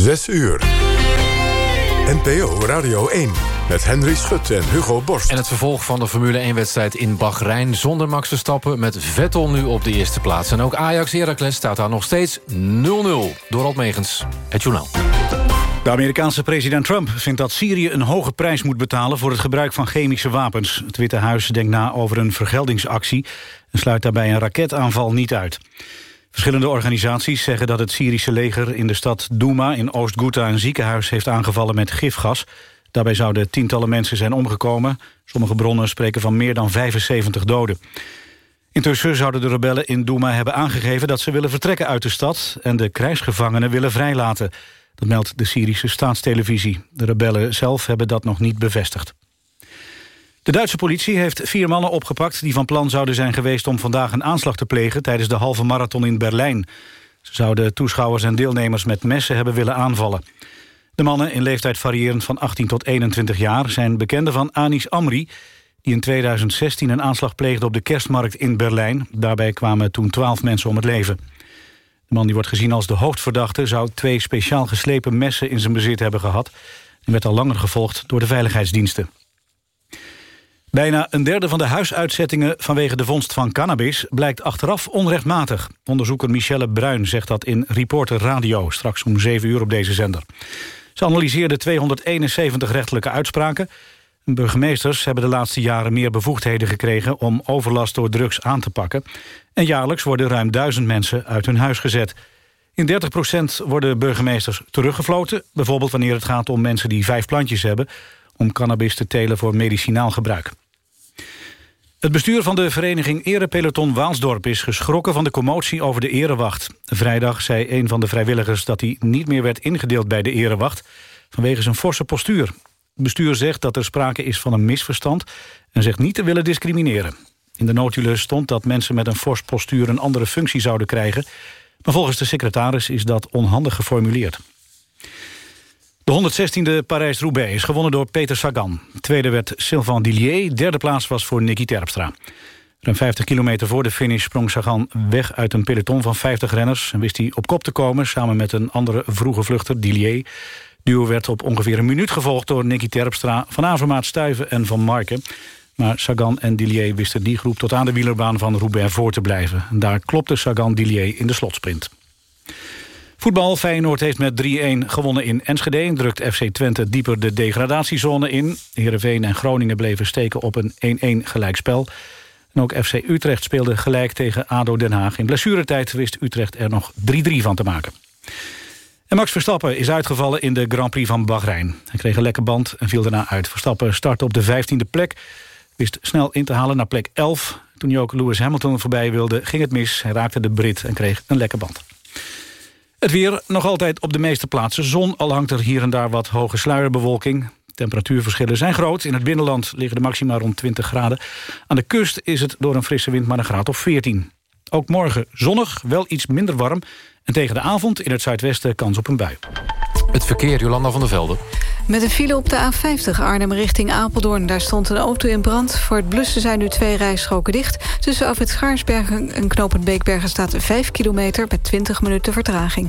Zes uur. NPO Radio 1 met Henry Schut en Hugo Borst. En het vervolg van de Formule 1-wedstrijd in Bahrein... zonder Max Verstappen met Vettel nu op de eerste plaats. En ook Ajax Heracles staat daar nog steeds 0-0. Dorald Megens, het journaal. De Amerikaanse president Trump vindt dat Syrië een hoge prijs moet betalen... voor het gebruik van chemische wapens. Het Witte Huis denkt na over een vergeldingsactie... en sluit daarbij een raketaanval niet uit. Verschillende organisaties zeggen dat het Syrische leger in de stad Douma in Oost-Ghouta een ziekenhuis heeft aangevallen met gifgas. Daarbij zouden tientallen mensen zijn omgekomen. Sommige bronnen spreken van meer dan 75 doden. Intussen zouden de rebellen in Douma hebben aangegeven dat ze willen vertrekken uit de stad en de krijgsgevangenen willen vrijlaten. Dat meldt de Syrische staatstelevisie. De rebellen zelf hebben dat nog niet bevestigd. De Duitse politie heeft vier mannen opgepakt... die van plan zouden zijn geweest om vandaag een aanslag te plegen... tijdens de halve marathon in Berlijn. Ze zouden toeschouwers en deelnemers met messen hebben willen aanvallen. De mannen, in leeftijd variërend van 18 tot 21 jaar... zijn bekenden van Anis Amri, die in 2016 een aanslag pleegde... op de kerstmarkt in Berlijn. Daarbij kwamen toen 12 mensen om het leven. De man die wordt gezien als de hoofdverdachte... zou twee speciaal geslepen messen in zijn bezit hebben gehad... en werd al langer gevolgd door de veiligheidsdiensten. Bijna een derde van de huisuitzettingen vanwege de vondst van cannabis... blijkt achteraf onrechtmatig. Onderzoeker Michelle Bruin zegt dat in Reporter Radio... straks om 7 uur op deze zender. Ze analyseerde 271 rechtelijke uitspraken. Burgemeesters hebben de laatste jaren meer bevoegdheden gekregen... om overlast door drugs aan te pakken. En jaarlijks worden ruim duizend mensen uit hun huis gezet. In 30% worden burgemeesters teruggefloten. Bijvoorbeeld wanneer het gaat om mensen die vijf plantjes hebben om cannabis te telen voor medicinaal gebruik. Het bestuur van de vereniging Erepeloton Waalsdorp is geschrokken van de commotie over de erewacht. Vrijdag zei een van de vrijwilligers dat hij niet meer werd ingedeeld bij de erewacht vanwege zijn forse postuur. Het bestuur zegt dat er sprake is van een misverstand en zegt niet te willen discrimineren. In de notulen stond dat mensen met een fors postuur een andere functie zouden krijgen, maar volgens de secretaris is dat onhandig geformuleerd. De 116e Parijs-Roubaix is gewonnen door Peter Sagan. Tweede werd Sylvain Dillier, derde plaats was voor Nicky Terpstra. Ruim 50 kilometer voor de finish sprong Sagan weg uit een peloton van 50 renners... en wist hij op kop te komen samen met een andere vroege vluchter, Dillier. Duo werd op ongeveer een minuut gevolgd door Nicky Terpstra... Van Avermaat, Stuiven en Van Marken. Maar Sagan en Dillier wisten die groep tot aan de wielerbaan van Roubaix voor te blijven. En daar klopte Sagan Dillier in de slotsprint. Voetbal Feyenoord heeft met 3-1 gewonnen in Enschede. Drukt FC Twente dieper de degradatiezone in. Heerenveen en Groningen bleven steken op een 1-1 gelijkspel. En ook FC Utrecht speelde gelijk tegen ADO Den Haag. In blessuretijd wist Utrecht er nog 3-3 van te maken. En Max Verstappen is uitgevallen in de Grand Prix van Bahrein. Hij kreeg een lekke band en viel daarna uit. Verstappen startte op de 15e plek. Wist snel in te halen naar plek 11. Toen hij ook Lewis Hamilton voorbij wilde, ging het mis. Hij raakte de Brit en kreeg een lekke band. Het weer nog altijd op de meeste plaatsen zon... al hangt er hier en daar wat hoge sluierbewolking. Temperatuurverschillen zijn groot. In het binnenland liggen de maxima rond 20 graden. Aan de kust is het door een frisse wind maar een graad of 14. Ook morgen zonnig, wel iets minder warm. En tegen de avond in het zuidwesten kans op een bui. Het verkeer, Jolanda van der Velde. Met een file op de A50 Arnhem richting Apeldoorn. Daar stond een auto in brand. Voor het blussen zijn nu twee rijstroken dicht. Tussen Afrit Schaarsbergen en Knopend Beekbergen staat 5 kilometer... met 20 minuten vertraging.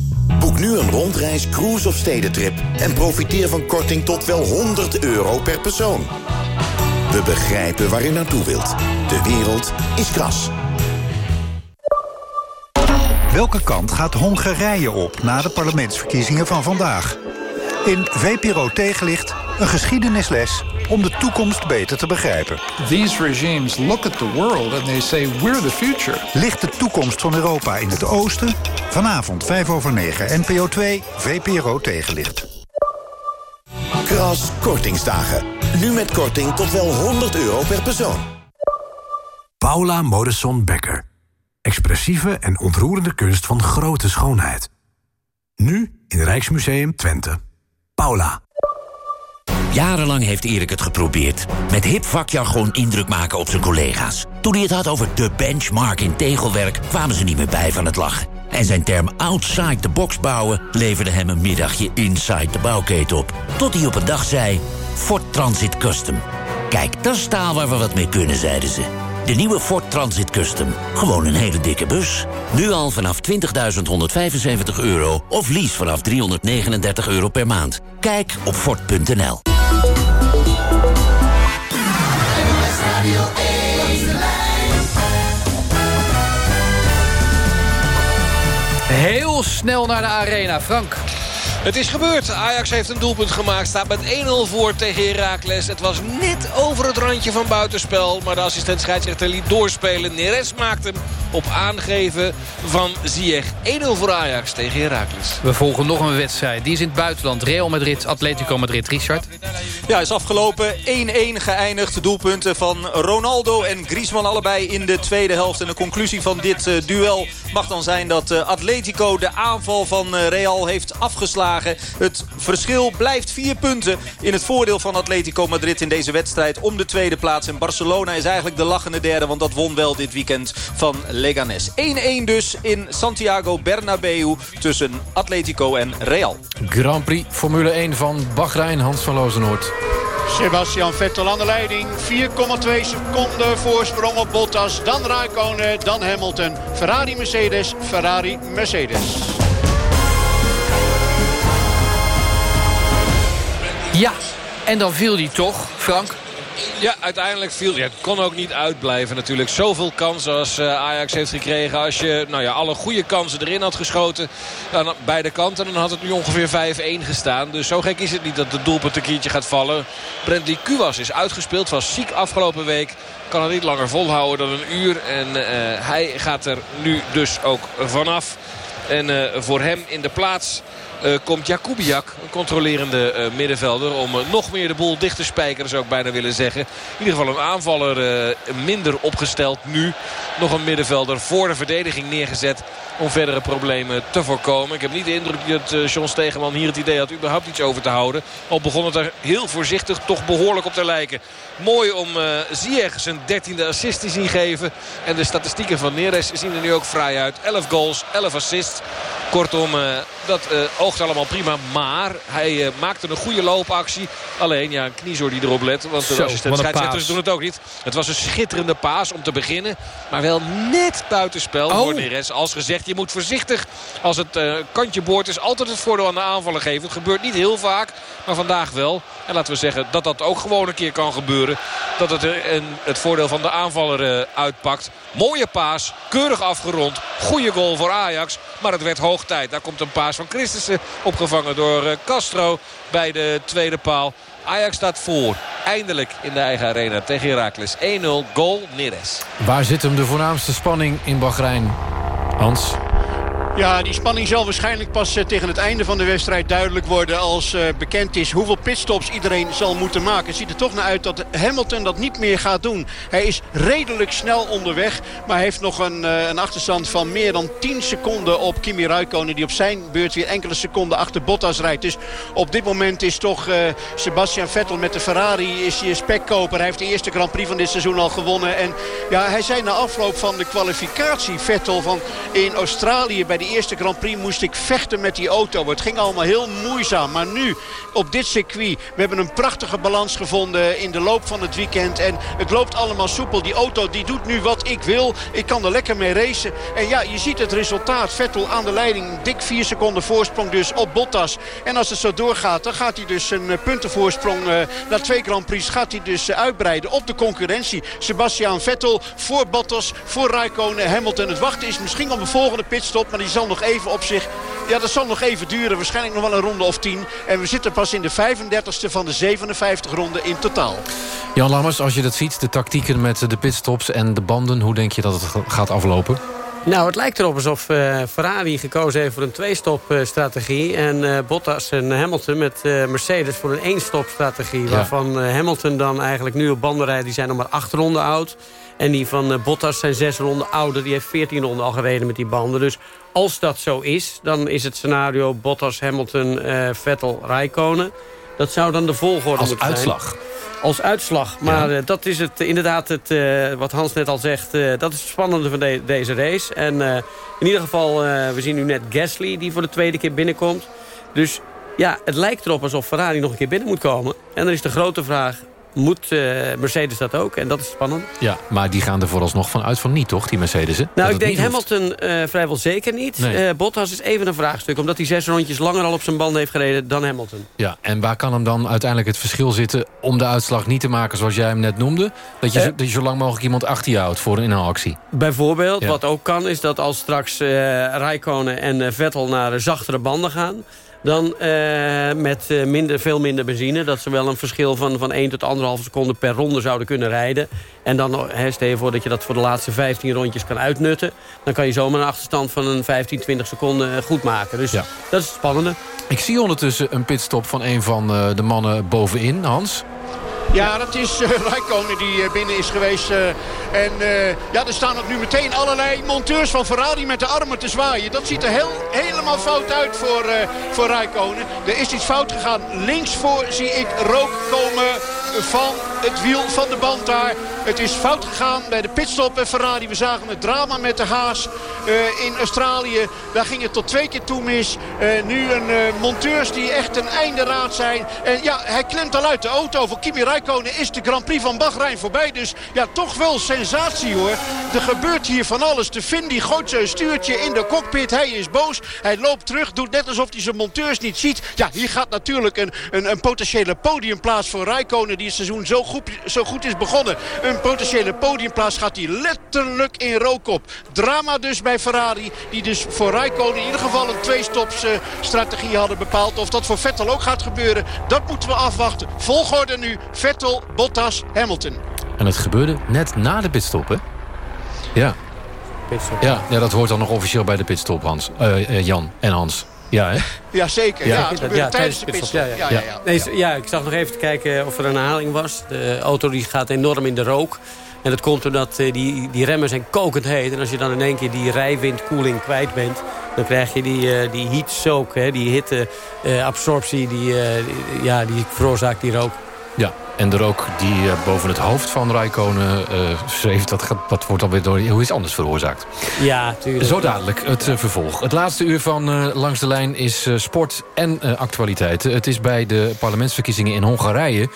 Boek nu een rondreis, cruise of stedentrip... en profiteer van korting tot wel 100 euro per persoon. We begrijpen waar u naartoe wilt. De wereld is Kras. Welke kant gaat Hongarije op na de parlementsverkiezingen van vandaag? In VPRO Tegenlicht een geschiedenisles om de toekomst beter te begrijpen. These regimes look at the world and they say we're the future. Ligt de toekomst van Europa in het oosten? Vanavond 5 over 9, NPO 2, VPRO Tegenlicht. Kras Kortingsdagen. Nu met korting tot wel 100 euro per persoon. Paula Modesson Becker. Expressieve en ontroerende kunst van grote schoonheid. Nu in Rijksmuseum Twente. Paula. Jarenlang heeft Erik het geprobeerd. Met hip vakjargon indruk maken op zijn collega's. Toen hij het had over de benchmark in tegelwerk... kwamen ze niet meer bij van het lachen. En zijn term outside the box bouwen... leverde hem een middagje inside de bouwketen op. Tot hij op een dag zei... Ford Transit Custom. Kijk, dat is taal waar we wat mee kunnen, zeiden ze. De nieuwe Ford Transit Custom. Gewoon een hele dikke bus. Nu al vanaf 20.175 euro of lease vanaf 339 euro per maand. Kijk op Ford.nl. Heel snel naar de arena, Frank. Het is gebeurd. Ajax heeft een doelpunt gemaakt. Staat met 1-0 voor tegen Heracles. Het was net over het randje van buitenspel. Maar de assistent scheidsrechter liet doorspelen. Neres maakt hem op aangeven van Ziyech. 1-0 voor Ajax tegen Heracles. We volgen nog een wedstrijd. Die is in het buitenland. Real Madrid, Atletico Madrid. Richard? Ja, is afgelopen. 1-1 geëindigd. Doelpunten van Ronaldo en Griezmann allebei in de tweede helft. En de conclusie van dit uh, duel mag dan zijn dat uh, Atletico de aanval van uh, Real heeft afgeslagen. Het verschil blijft vier punten in het voordeel van Atletico Madrid in deze wedstrijd om de tweede plaats. En Barcelona is eigenlijk de lachende derde, want dat won wel dit weekend van Leganes. 1-1 dus in Santiago Bernabeu tussen Atletico en Real. Grand Prix Formule 1 van Bahrein, Hans van Lozenoord. Sebastian Vettel aan de leiding. 4,2 seconden voorsprong op Bottas. Dan Raikkonen, dan Hamilton. Ferrari Mercedes, Ferrari Mercedes. Ja, en dan viel die toch, Frank? Ja, uiteindelijk viel ja, Het kon ook niet uitblijven natuurlijk. Zoveel kansen als uh, Ajax heeft gekregen. Als je nou ja, alle goede kansen erin had geschoten aan beide kanten... dan had het nu ongeveer 5-1 gestaan. Dus zo gek is het niet dat de doelpunt een gaat vallen. Brentley Kuwas is uitgespeeld. Was ziek afgelopen week. Kan het niet langer volhouden dan een uur. En uh, hij gaat er nu dus ook vanaf. En uh, voor hem in de plaats... Uh, komt Jakubiak, een controlerende uh, middenvelder... om uh, nog meer de boel dicht te spijkeren, zou ik bijna willen zeggen. In ieder geval een aanvaller minder opgesteld nu. Nog een middenvelder voor de verdediging neergezet om verdere problemen te voorkomen. Ik heb niet de indruk dat uh, John Stegeman hier het idee had überhaupt iets over te houden. Al begon het er heel voorzichtig toch behoorlijk op te lijken. Mooi om uh, Ziyech zijn dertiende assist te zien geven. En de statistieken van Neres zien er nu ook vrij uit. 11 goals, 11 assists. Kortom, uh, dat oogt allemaal prima. Maar hij maakte een goede loopactie. Alleen, ja, een kniezoor die erop let. Want de scheidsrechters doen het ook niet. Het was een schitterende paas om te beginnen. Maar wel net buitenspel oh. voor Neres. Als gezegd, je moet voorzichtig als het uh, kantje boord is. Altijd het voordeel aan de aanvallen geven. Het gebeurt niet heel vaak, maar vandaag wel. En laten we zeggen dat dat ook gewoon een keer kan gebeuren. Dat het een, het voordeel van de aanvaller uh, uitpakt. Mooie paas, keurig afgerond. Goede goal voor Ajax, maar het werd hoog tijd. Daar komt een paas van Christensen opgevangen door uh, Castro bij de tweede paal. Ajax staat voor. Eindelijk in de eigen arena tegen Heracles. 1-0 goal Neres. Waar zit hem de voornaamste spanning in Bahrein? Hans? Ja, die spanning zal waarschijnlijk pas uh, tegen het einde van de wedstrijd duidelijk worden... als uh, bekend is hoeveel pitstops iedereen zal moeten maken. Het ziet er toch naar uit dat Hamilton dat niet meer gaat doen. Hij is redelijk snel onderweg, maar heeft nog een, uh, een achterstand van meer dan 10 seconden op Kimi Räikkönen... die op zijn beurt weer enkele seconden achter Bottas rijdt. Dus op dit moment is toch Sebastian Vettel met de Ferrari is hij spekkoper. Hij heeft de eerste Grand Prix van dit seizoen al gewonnen. En ja, hij zei na afloop van de kwalificatie, Vettel, van in Australië... bij de eerste Grand Prix moest ik vechten met die auto. Het ging allemaal heel moeizaam. Maar nu, op dit circuit, we hebben een prachtige balans gevonden in de loop van het weekend. En het loopt allemaal soepel. Die auto die doet nu wat ik wil. Ik kan er lekker mee racen. En ja, je ziet het resultaat. Vettel aan de leiding. Dik 4 seconden voorsprong dus op Bottas. En als het zo doorgaat, dan gaat hij dus een puntenvoorsprong uh, na twee Grand Prix gaat hij dus uh, uitbreiden op de concurrentie. Sebastian Vettel voor Bottas, voor Raikkonen, Hamilton. Het wachten is misschien op een volgende pitstop, die zal nog even op zich... Ja, dat zal nog even duren. Waarschijnlijk nog wel een ronde of 10. En we zitten pas in de 35ste van de 57 ronden in totaal. Jan Lammers, als je dat ziet, de tactieken met de pitstops en de banden... hoe denk je dat het gaat aflopen? Nou, het lijkt erop alsof uh, Ferrari gekozen heeft voor een twee-stop-strategie... en uh, Bottas en Hamilton met uh, Mercedes voor een één-stop-strategie... Ja. waarvan Hamilton dan eigenlijk nu op banden rijdt. Die zijn nog maar acht ronden oud. En die van Bottas zijn zes ronden ouder. Die heeft 14 ronden al gereden met die banden. Dus als dat zo is, dan is het scenario Bottas, Hamilton, Vettel, Rijkonen. Dat zou dan de volgorde Als moeten uitslag. zijn. Als uitslag. Maar eh, dat is het, inderdaad het, eh, wat Hans net al zegt. eh, dat is het spannende van de- deze race. En eh, in ieder geval, eh, we zien nu net Gasly die voor de tweede keer binnenkomt. Dus ja, het lijkt erop alsof Ferrari nog een keer binnen moet komen. En dan is de grote vraag, moet eh, Mercedes dat ook? En dat is spannend. Ja, maar die gaan er vooralsnog van uit van niet, toch, die Mercedes'en? Dat Nou, ik denk. Hamilton eh, vrijwel zeker niet. Nee. Eh, Bottas is even een vraagstuk. Omdat hij zes rondjes langer al op zijn banden heeft gereden dan Hamilton. Ja, en waar kan hem dan uiteindelijk het verschil zitten... om de uitslag niet te maken zoals jij hem net noemde? Dat je, zo, dat je zo lang mogelijk iemand achter je houdt voor een inhaalactie. Bijvoorbeeld, Ja. wat ook kan, is dat als straks Rijkonen en Vettel naar zachtere banden gaan... dan eh, met eh, minder, veel minder benzine... dat ze wel een verschil van, van 1 tot 1,5 seconde per ronde zouden kunnen rijden. En dan hè, stel je voor dat je dat voor de laatste 15 rondjes kan uitnutten. Dan kan je zomaar een achterstand van een 15, 20 seconden eh, goed maken. Dus Ja. dat is het spannende. Ik zie ondertussen een pitstop van een van de mannen bovenin, Hans. Ja, dat is eh Räikkönen die eh, binnen is geweest. eh, en ja, er staan ook nu meteen allerlei monteurs van Ferrari met de armen te zwaaien. Dat ziet er heel, helemaal fout uit voor, voor Räikkönen. Er is iets fout gegaan. Links voor zie ik rook komen van het wiel van de band daar. Het is fout gegaan bij de pitstop bij Ferrari. We zagen het drama met de Haas eh, in Australië. Daar ging het tot twee keer toe mis. Eh, nu een eh, monteurs die echt een einde raad zijn. En ja, hij klemt al uit de auto. Voor Kimi Räikkönen is de Grand Prix van Bahrein voorbij. Dus ja, toch wel sensatie hoor. Er gebeurt hier van alles. De Finn die gooit zijn stuurtje in de cockpit. Hij is boos. Hij loopt terug. Doet net alsof hij zijn monteurs niet ziet. Ja, hier gaat natuurlijk een, een, een potentiële podiumplaats voor Räikkönen. Die het seizoen zo goed, zo goed is begonnen. Een potentiële podiumplaats gaat hij letterlijk in rook op. Drama dus bij Ferrari. Die dus voor Räikkönen in ieder geval een twee-stops eh, strategie hadden bepaald. Of dat voor Vettel ook gaat gebeuren. Dat moeten we afwachten. Volgorde nu. Vettel, Bottas, Hamilton. En het gebeurde net na de pitstop, hè? Ja. Ja, ja, dat hoort dan nog officieel bij de pitstop, Hans. Eh, eh, Jan en Hans. Ja, hè? Jazeker. Ja, Ja. het gebeurde tijdens de pitstop. Ja, ja, ja. ja, Nee, ja, ik zag nog even kijken of er een herhaling was. De auto die gaat enorm in de rook. En dat komt omdat eh, die, die remmen zijn kokend heet. En als je dan in één keer die rijwindkoeling kwijt bent... dan krijg je die, eh, die heat soak, hè, die hitteabsorptie... die, eh, die- ja, die veroorzaakt die rook. Ja, en de rook die eh, boven het hoofd van Rijkonen eh zweeft... Dat, gaat, dat wordt alweer door iets anders veroorzaakt. Ja, tuurlijk. Zo dadelijk, het eh, vervolg. Het laatste uur van Langs de Lijn is sport en actualiteiten. Het is bij de parlementsverkiezingen in Hongarije...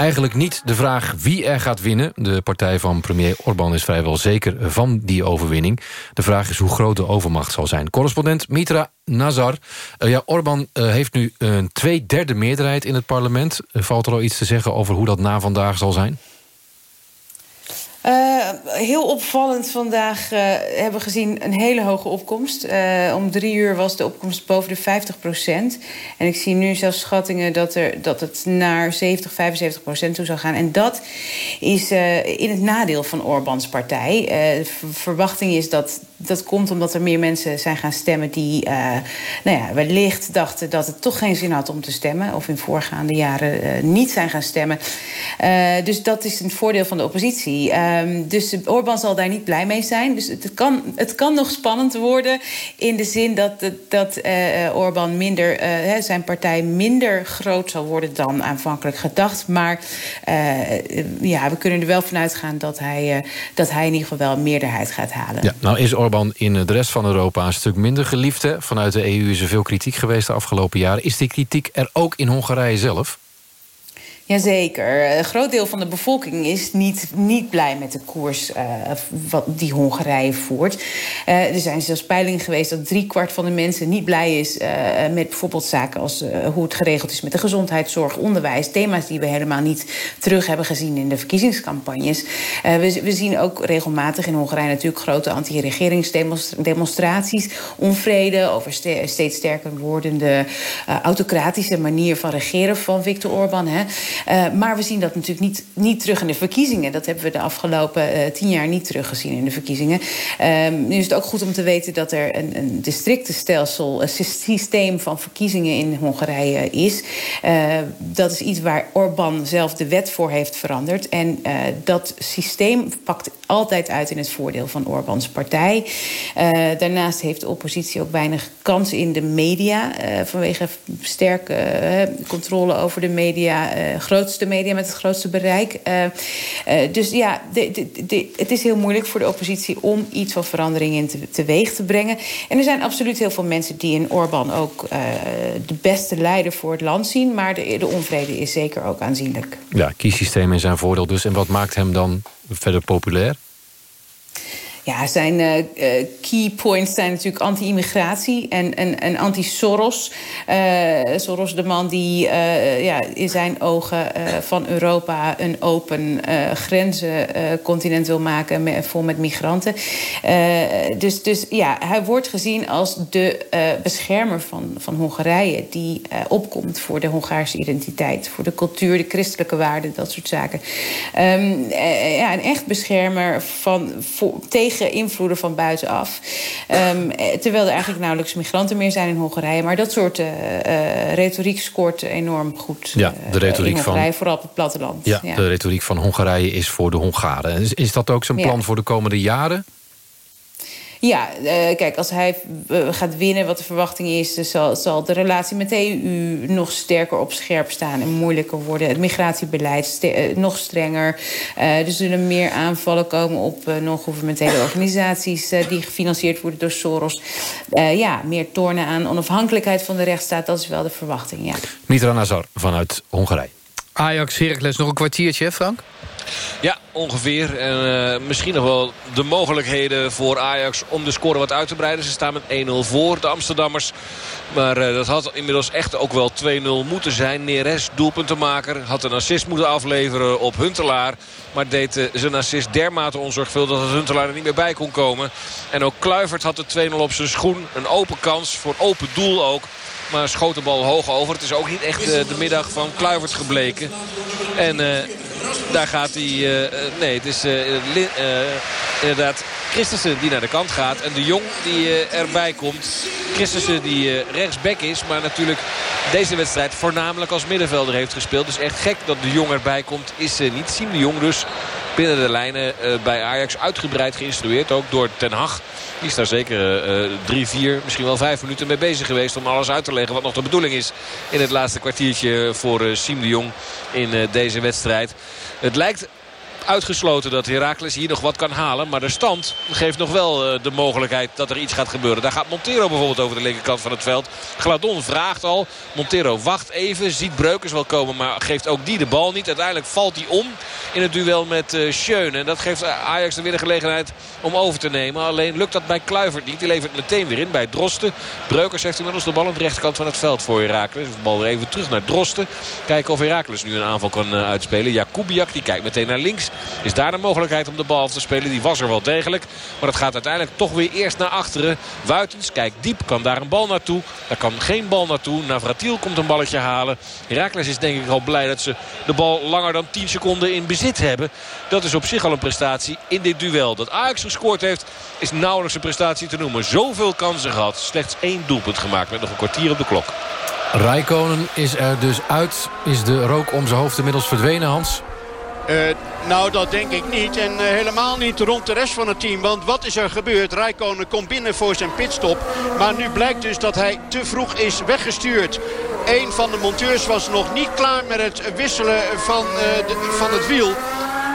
eigenlijk niet de vraag wie er gaat winnen. De partij van premier Orbán is vrijwel zeker van die overwinning. De vraag is hoe groot de overmacht zal zijn. Correspondent Mitra Nazar. Eh, ja, Orbán eh, heeft nu een tweederde meerderheid in het parlement. Eh, valt er al iets te zeggen over hoe dat na vandaag zal zijn? Uh, heel opvallend vandaag uh, hebben we gezien een hele hoge opkomst. Uh, om drie uur was de opkomst boven de 50 procent. En ik zie nu zelfs schattingen dat, er, dat het naar 70, 75 procent toe zal gaan. En dat is in het nadeel van Orbans partij. de verwachting is dat dat komt omdat er meer mensen zijn gaan stemmen... die nou ja, wellicht dachten dat het toch geen zin had om te stemmen... of in voorgaande jaren niet zijn gaan stemmen. dus dat is een voordeel van de oppositie. Um, dus Orbán zal daar niet blij mee zijn. Dus het kan, het kan nog spannend worden in de zin dat, dat Orbán minder, zijn partij minder groot zal worden dan aanvankelijk gedacht. Maar ja, we kunnen er wel vanuit gaan dat hij, dat hij in ieder geval wel een meerderheid gaat halen. Ja, nou is Orbán in de rest van Europa een stuk minder geliefd. Hè? Vanuit de EU is er veel kritiek geweest de afgelopen jaren. Is die kritiek er ook in Hongarije zelf? Jazeker. Een groot deel van de bevolking is niet, niet blij met de koers uh, wat die Hongarije voert. Uh, er zijn zelfs peilingen geweest dat driekwart van de mensen niet blij is uh, met bijvoorbeeld zaken als hoe het geregeld is met de gezondheidszorg, onderwijs. Thema's die we helemaal niet terug hebben gezien in de verkiezingscampagnes. We, we, zien ook regelmatig in Hongarije natuurlijk grote anti-regeringsdemonstraties, onvrede over ste steeds sterker wordende autocratische manier van regeren van Viktor Orbán. Hè. Uh, maar we zien dat natuurlijk niet, niet terug in de verkiezingen. Dat hebben we de afgelopen uh, tien jaar niet teruggezien in de verkiezingen. Uh, nu is het ook goed om te weten dat er een, een districtenstelsel, een systeem van verkiezingen in Hongarije is. dat is iets waar Orbán zelf de wet voor heeft veranderd. En dat systeem pakt altijd uit in het voordeel van Orbáns partij. daarnaast heeft de oppositie ook weinig kans in de media... vanwege sterke controle over de media, grootste media met het grootste bereik. dus ja, de, het is heel moeilijk voor de oppositie om iets van verandering in te, teweeg te brengen. En er zijn absoluut heel veel mensen die in Orbán ook de beste leider voor het land zien. Maar de, de onvrede is zeker ook aanzienlijk. Ja, kiessysteem in zijn voordeel dus. En wat maakt hem dan verder populair? Ja, zijn uh, key points zijn natuurlijk anti-immigratie en, en, en anti-Soros. Uh, Soros, de man die ja, in zijn ogen van Europa een open grenzencontinent wil maken, met, vol met migranten. dus, dus ja, hij wordt gezien als de beschermer van, van Hongarije, die opkomt voor de Hongaarse identiteit, voor de cultuur, de christelijke waarden, dat soort zaken. Um, ja, een echt beschermer van, tegen invloeden van buitenaf. Um, terwijl er eigenlijk nauwelijks migranten meer zijn in Hongarije. Maar dat soort uh, retoriek scoort enorm goed ja, de retoriek in Hongarije, van, vooral op het platteland. Ja, de retoriek van Hongarije is voor de Hongaren. Is, is dat ook zijn plan Ja. voor de komende jaren? Ja, uh, kijk, als hij uh, gaat winnen, wat de verwachting is... Dus zal, zal de relatie met de EU nog sterker op scherp staan en moeilijker worden. Het migratiebeleid st uh, nog strenger. er zullen meer aanvallen komen op non-governementele organisaties... die gefinancierd worden door Soros. ja, meer tornen aan onafhankelijkheid van de rechtsstaat. Dat is wel de verwachting, ja. Mitra Nazar vanuit Hongarije. Ajax, Heracles, nog een kwartiertje, Frank? Ja, ongeveer. En uh, misschien nog wel de mogelijkheden voor Ajax om de score wat uit te breiden. Ze staan met 1-0 voor, de Amsterdammers. Maar uh, dat had inmiddels echt ook wel 2-0 moeten zijn. Neres, doelpuntenmaker, had een assist moeten afleveren op Huntelaar. Maar deed uh, zijn assist dermate onzorgvuldig dat Huntelaar er niet meer bij kon komen. En ook Kluivert had de 2-0 op zijn schoen. Een open kans voor open doel ook. Maar schoot de bal hoog over. Het is ook niet echt de middag van Kluivert gebleken. En daar gaat hij... Uh, nee, het is uh, inderdaad Christensen die naar de kant gaat. En de Jong die erbij komt. Christensen die rechtsback is. Maar natuurlijk deze wedstrijd voornamelijk als middenvelder heeft gespeeld. Dus echt gek dat de Jong erbij komt is niet. Siem de Jong dus binnen de lijnen bij Ajax uitgebreid geïnstrueerd. Ook door Ten Hag. Die is daar zeker uh, drie, vier, misschien wel vijf minuten mee bezig geweest... om alles uit te leggen wat nog de bedoeling is... in het laatste kwartiertje voor uh, Siem de Jong in deze wedstrijd. Het lijkt uitgesloten dat Heracles hier nog wat kan halen. Maar de stand geeft nog wel uh, de mogelijkheid dat er iets gaat gebeuren. Daar gaat Montero bijvoorbeeld over de linkerkant van het veld. Gladon vraagt al. Montero wacht even. Ziet Breukers wel komen. Maar geeft ook die de bal niet. Uiteindelijk valt hij om in het duel met uh, Schöne. En dat geeft Ajax er weer de gelegenheid om over te nemen. Alleen lukt dat bij Kluivert niet. Die levert meteen weer in bij Drosten. Breukers heeft inmiddels de bal aan de rechterkant van het veld voor Heracles. De bal weer even terug naar Drosten. Kijken of Heracles nu een aanval kan uh, uitspelen. Jakubiak die kijkt meteen naar links. Is daar de mogelijkheid om de bal af te spelen? Die was er wel degelijk. Maar het gaat uiteindelijk toch weer eerst naar achteren. Wuitens kijkt diep. Kan daar een bal naartoe? Daar kan geen bal naartoe. Navratiel komt een balletje halen. Heracles is denk ik al blij dat ze de bal langer dan 10 seconden in bezit hebben. Dat is op zich al een prestatie in dit duel. Dat Ajax gescoord heeft is nauwelijks een prestatie te noemen. Zoveel kansen gehad. Slechts één doelpunt gemaakt met nog een kwartier op de klok. Rijkonen is er dus uit. Is de rook om zijn hoofd inmiddels verdwenen, Hans? Uh, nou, dat denk ik niet. En uh, helemaal niet rond de rest van het team. Want wat is er gebeurd? Rijkonen komt binnen voor zijn pitstop. Maar nu blijkt dus dat hij te vroeg is weggestuurd. Een van de monteurs was nog niet klaar met het wisselen van, de, van het wiel.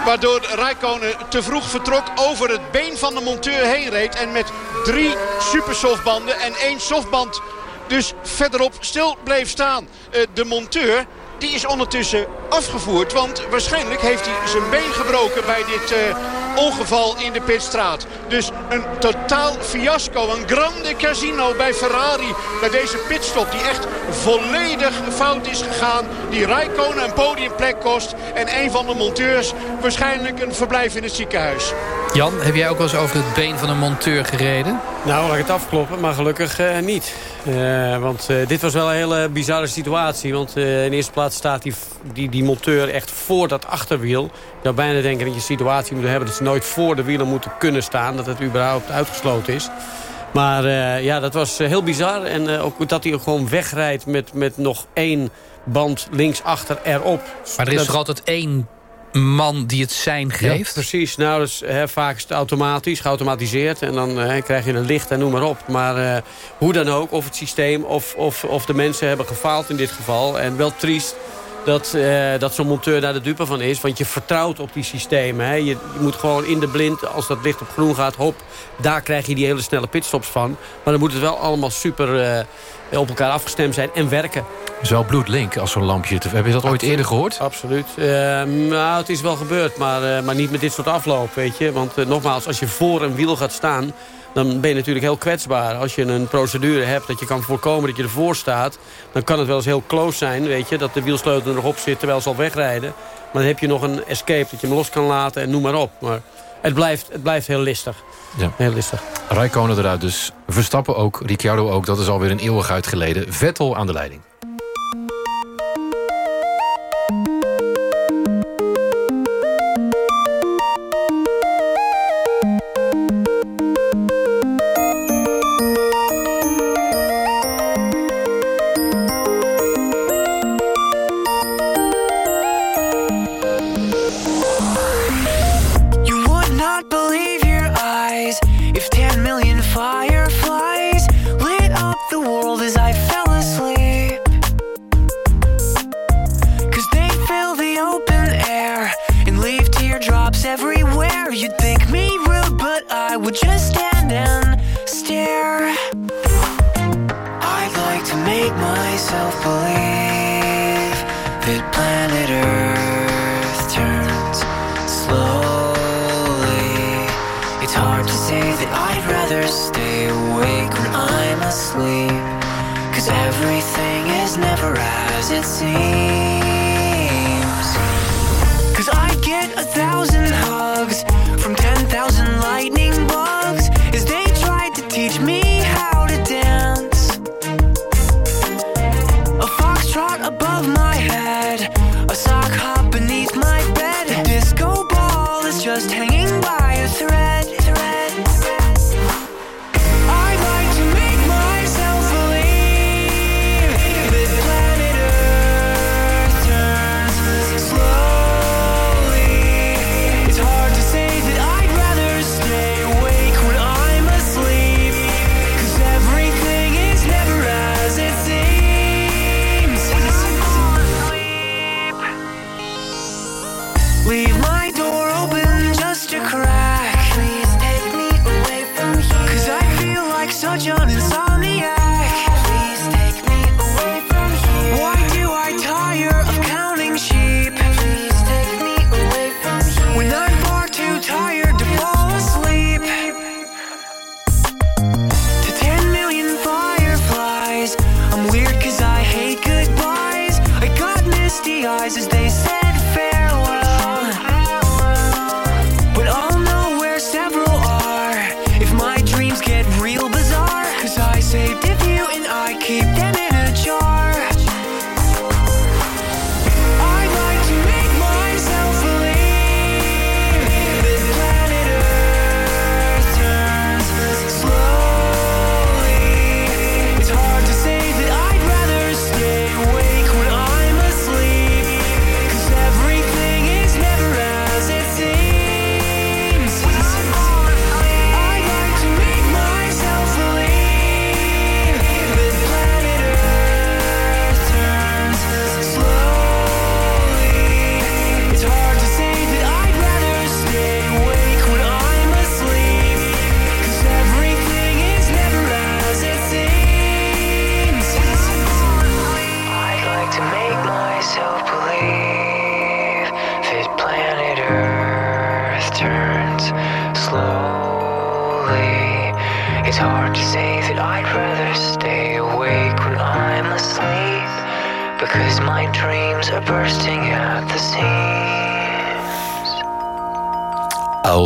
Waardoor Rijkonen te vroeg vertrok over het been van de monteur heen reed. En met drie supersoftbanden en één softband dus verderop stil bleef staan. de monteur die is ondertussen afgevoerd. Want waarschijnlijk heeft hij zijn been gebroken bij dit uh, ongeval in de pitstraat. Dus een totaal fiasco. Een grande casino bij Ferrari. Bij deze pitstop die echt volledig fout is gegaan. Die Rijkonen een podiumplek kost. En een van de monteurs waarschijnlijk een verblijf in het ziekenhuis. Jan, heb jij ook wel eens over het been van een monteur gereden? Nou, laat ik het afkloppen, maar gelukkig uh, niet. Uh, want uh, dit was wel een hele bizarre situatie. Want in eerste plaats staat die, die, die monteur echt voor dat achterwiel. Je zou bijna denken dat je een situatie moet hebben... dat ze nooit voor de wielen moeten kunnen staan. Dat het überhaupt uitgesloten is. Maar ja, dat was heel bizar. En ook dat hij gewoon wegrijdt met, met nog één band linksachter erop. Maar er is dat... toch altijd één man die het zijn geeft? precies. Nou, dus, hè, vaak is het automatisch, geautomatiseerd. En dan hè, krijg je een licht en noem maar op. Maar eh, hoe dan ook, of het systeem of, of, of de mensen hebben gefaald in dit geval. En wel triest dat, eh, dat zo'n monteur daar de dupe van is. Want je vertrouwt op die systemen. Hè. Je, je, moet gewoon in de blind, als dat licht op groen gaat, hop, daar krijg je die hele snelle pitstops van. Maar dan moet het wel allemaal super eh, op elkaar afgestemd zijn en werken. Zo bloedlink als zo'n lampje. Te... Heb je dat ooit eerder gehoord? Absoluut. Uh, nou, het is wel gebeurd, maar, maar niet met dit soort afloop, weet je. Want nogmaals, als je voor een wiel gaat staan dan ben je natuurlijk heel kwetsbaar. Als je een procedure hebt dat je kan voorkomen dat je ervoor staat... dan kan het wel eens heel close zijn, weet je... dat de wielsleutel er nog op zit terwijl ze al wegrijden. Maar dan heb je nog een escape dat je hem los kan laten en noem maar op. Maar het blijft, het blijft heel listig. Ja. Heel listig. Rijkonen eruit dus. Verstappen ook, Ricciardo ook. Dat is alweer een eeuwigheid geleden. Vettel aan de leiding.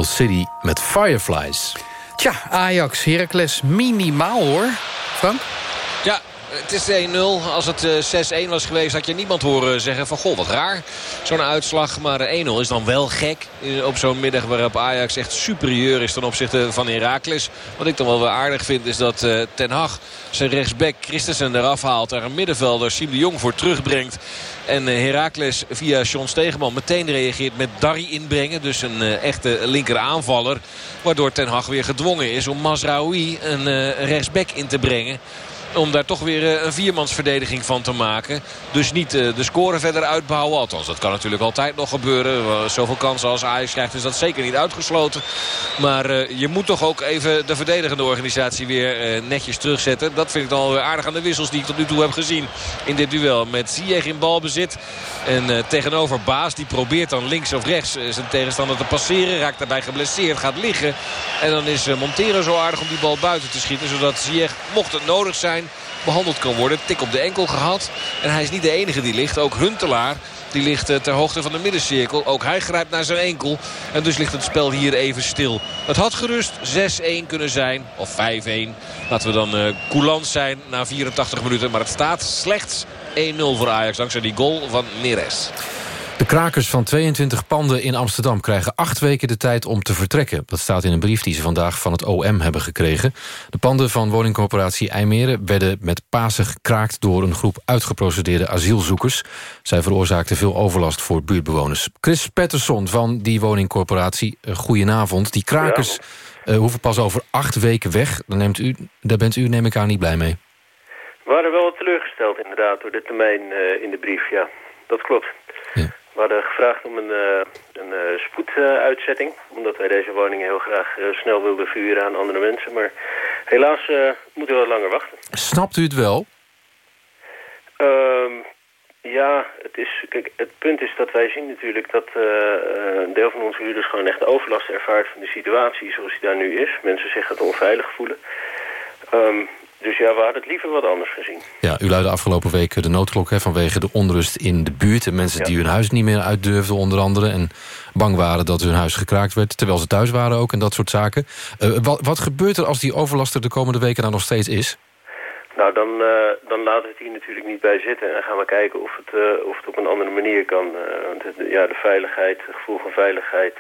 City met Fireflies. Tja, Ajax, Heracles, minimaal hoor. Frank? Het is 1-0. Als het 6-1 was geweest had je niemand horen zeggen van... goh, wat raar, zo'n uitslag. Maar 1-0 is dan wel gek op zo'n middag waarop Ajax echt superieur is... ten opzichte van Heracles. Wat ik dan wel weer aardig vind is dat Ten Hag zijn rechtsback Christensen eraf haalt. Daar een middenvelder Siem de Jong voor terugbrengt. En Heracles via Sean Stegeman meteen reageert met Darry inbrengen. Dus een echte linker aanvaller. Waardoor Ten Hag weer gedwongen is om Masraoui een rechtsback in te brengen om daar toch weer eh, een viermansverdediging van te maken. Dus niet eh, de score verder uitbouwen. Althans, dat kan natuurlijk altijd nog gebeuren. Zoveel kansen als Ajax krijgt is dat zeker niet uitgesloten. Maar eh, je moet toch ook even de verdedigende organisatie weer netjes terugzetten. Dat vind ik dan aardig aan de wissels die ik tot nu toe heb gezien in dit duel. Met Ziyech in balbezit. En tegenover Baas, die probeert dan links of rechts zijn tegenstander te passeren. Raakt daarbij geblesseerd, gaat liggen. En dan is Montero zo aardig om die bal buiten te schieten. Zodat Ziyech, mocht het nodig zijn behandeld kan worden. Tik op de enkel gehad. En hij is niet de enige die ligt. Ook Huntelaar die ligt eh, ter hoogte van de middencirkel. Ook hij grijpt naar zijn enkel. En dus ligt het spel hier even stil. Het had gerust 6-1 kunnen zijn. Of 5-1. Laten we dan uh, zijn na 84 minuten. Maar het staat slechts 1-0 voor Ajax. Dankzij die goal van Neres. De krakers van 22 panden in Amsterdam krijgen acht weken de tijd om te vertrekken. Dat staat in een brief die ze vandaag van het OM hebben gekregen. De panden van woningcorporatie IJmeren werden met Pasen gekraakt... door een groep uitgeprocedeerde asielzoekers. Zij veroorzaakten veel overlast voor buurtbewoners. Chris Patterson van die woningcorporatie, uh, goedenavond. Die krakers uh, hoeven pas over acht weken weg. Dan neemt u, daar bent u, neem ik aan, niet blij mee. We waren wel teleurgesteld inderdaad door de termijn uh, in de brief, ja. Dat klopt. Ja. We hadden gevraagd om een, uh, een uh, spoeduitzetting. omdat wij deze woningen heel graag uh, snel wilden vuren aan andere mensen. Maar helaas moeten we wat langer wachten. Snapt u het wel? Ehm, ja, het, is, kijk, het punt is dat wij zien natuurlijk dat een deel van onze huurders gewoon echt overlast ervaart van de situatie zoals die daar nu is. Mensen zich het onveilig voelen. Um, dus ja, we hadden het liever wat anders gezien. Ja, u luidde afgelopen week de noodklok hè, vanwege de onrust in de buurt. En mensen die hun huis niet meer uit durfden onder andere. En bang waren dat hun huis gekraakt werd. Terwijl ze thuis waren ook en dat soort zaken. Uh, wat, wat, gebeurt er als die overlast er de komende weken dan nog steeds is? Nou, dan, uh, dan laten we het hier natuurlijk niet bij zitten. En gaan we kijken of het, uh, of het op een andere manier kan. want het, ja, de veiligheid, het gevoel van veiligheid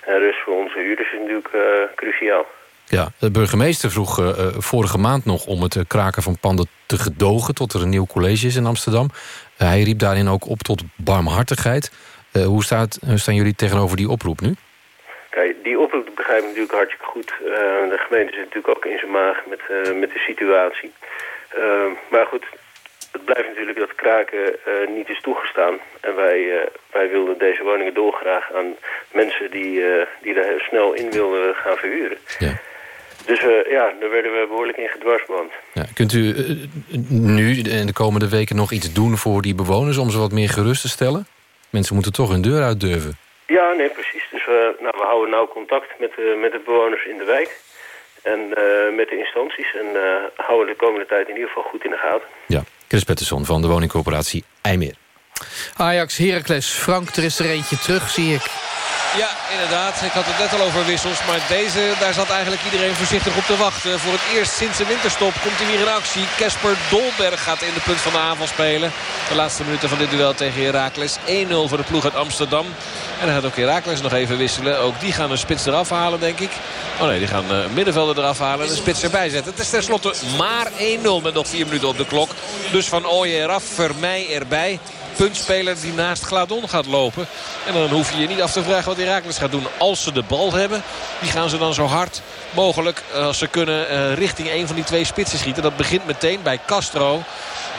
en rust voor onze huurders is natuurlijk cruciaal. Ja, de burgemeester vroeg uh, vorige maand nog om het uh, kraken van panden te gedogen... tot er een nieuw college is in Amsterdam. Uh, hij riep daarin ook op tot barmhartigheid. hoe staat, staan jullie tegenover die oproep nu? Kijk, die oproep begrijp ik natuurlijk hartstikke goed. de gemeente zit natuurlijk ook in zijn maag met, met de situatie. maar goed, het blijft natuurlijk dat kraken niet is toegestaan. En wij, wij wilden deze woningen doorgraag aan mensen die, die daar heel snel in wilden gaan verhuren. Ja. Dus uh, ja, daar werden we behoorlijk in gedwarsband. Ja, kunt u uh, nu in de komende weken nog iets doen voor die bewoners... om ze wat meer gerust te stellen? Mensen moeten toch hun deur uit durven. Ja, nee, precies. Dus we, nou, we houden nauw contact met, uh, met de bewoners in de wijk. En met de instanties. En houden de komende tijd in ieder geval goed in de gaten. Ja, Chris Pettersson van de woningcorporatie IJmeer. Ajax, Heracles, Frank, er is er eentje terug, zie ik. Ja, inderdaad. Ik had het net al over wissels. Maar deze, daar zat eigenlijk iedereen voorzichtig op te wachten. Voor het eerst sinds de winterstop komt hij weer in actie. Kesper Dolberg gaat in de punt van de aanval spelen. De laatste minuten van dit duel tegen Heracles. 1-0 voor de ploeg uit Amsterdam. En dan gaat ook Heracles nog even wisselen. Ook die gaan een spits eraf halen, denk ik. Oh nee, die gaan uh, middenvelder eraf halen en een spits erbij zetten. Het is tenslotte maar 1-0 met nog 4 minuten op de klok. Dus Van Ooyen eraf, Vermeij erbij puntspeler die naast Gladon gaat lopen. En dan hoef je je niet af te vragen wat Herakles gaat doen. Als ze de bal hebben, die gaan ze dan zo hard mogelijk eh, als ze kunnen uh, richting een van die twee spitsen schieten. Dat begint meteen bij Castro.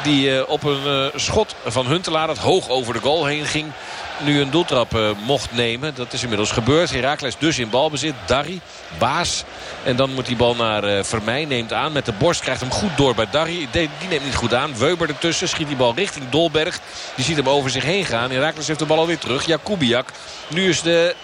Die uh, op een schot van Huntelaar dat hoog over de goal heen ging nu een doeltrap uh, mocht nemen. Dat is inmiddels gebeurd. Herakles dus in balbezit. Darry, Baas. En dan moet die bal naar Vermeij. Neemt aan met de borst. Krijgt hem goed door bij Darry. Die, neemt niet goed aan. Weuber ertussen. Schiet die bal richting Dolberg. Die ziet hem over zich heen gaan. Herakles heeft de bal alweer terug. Jakubiak. Nu is de,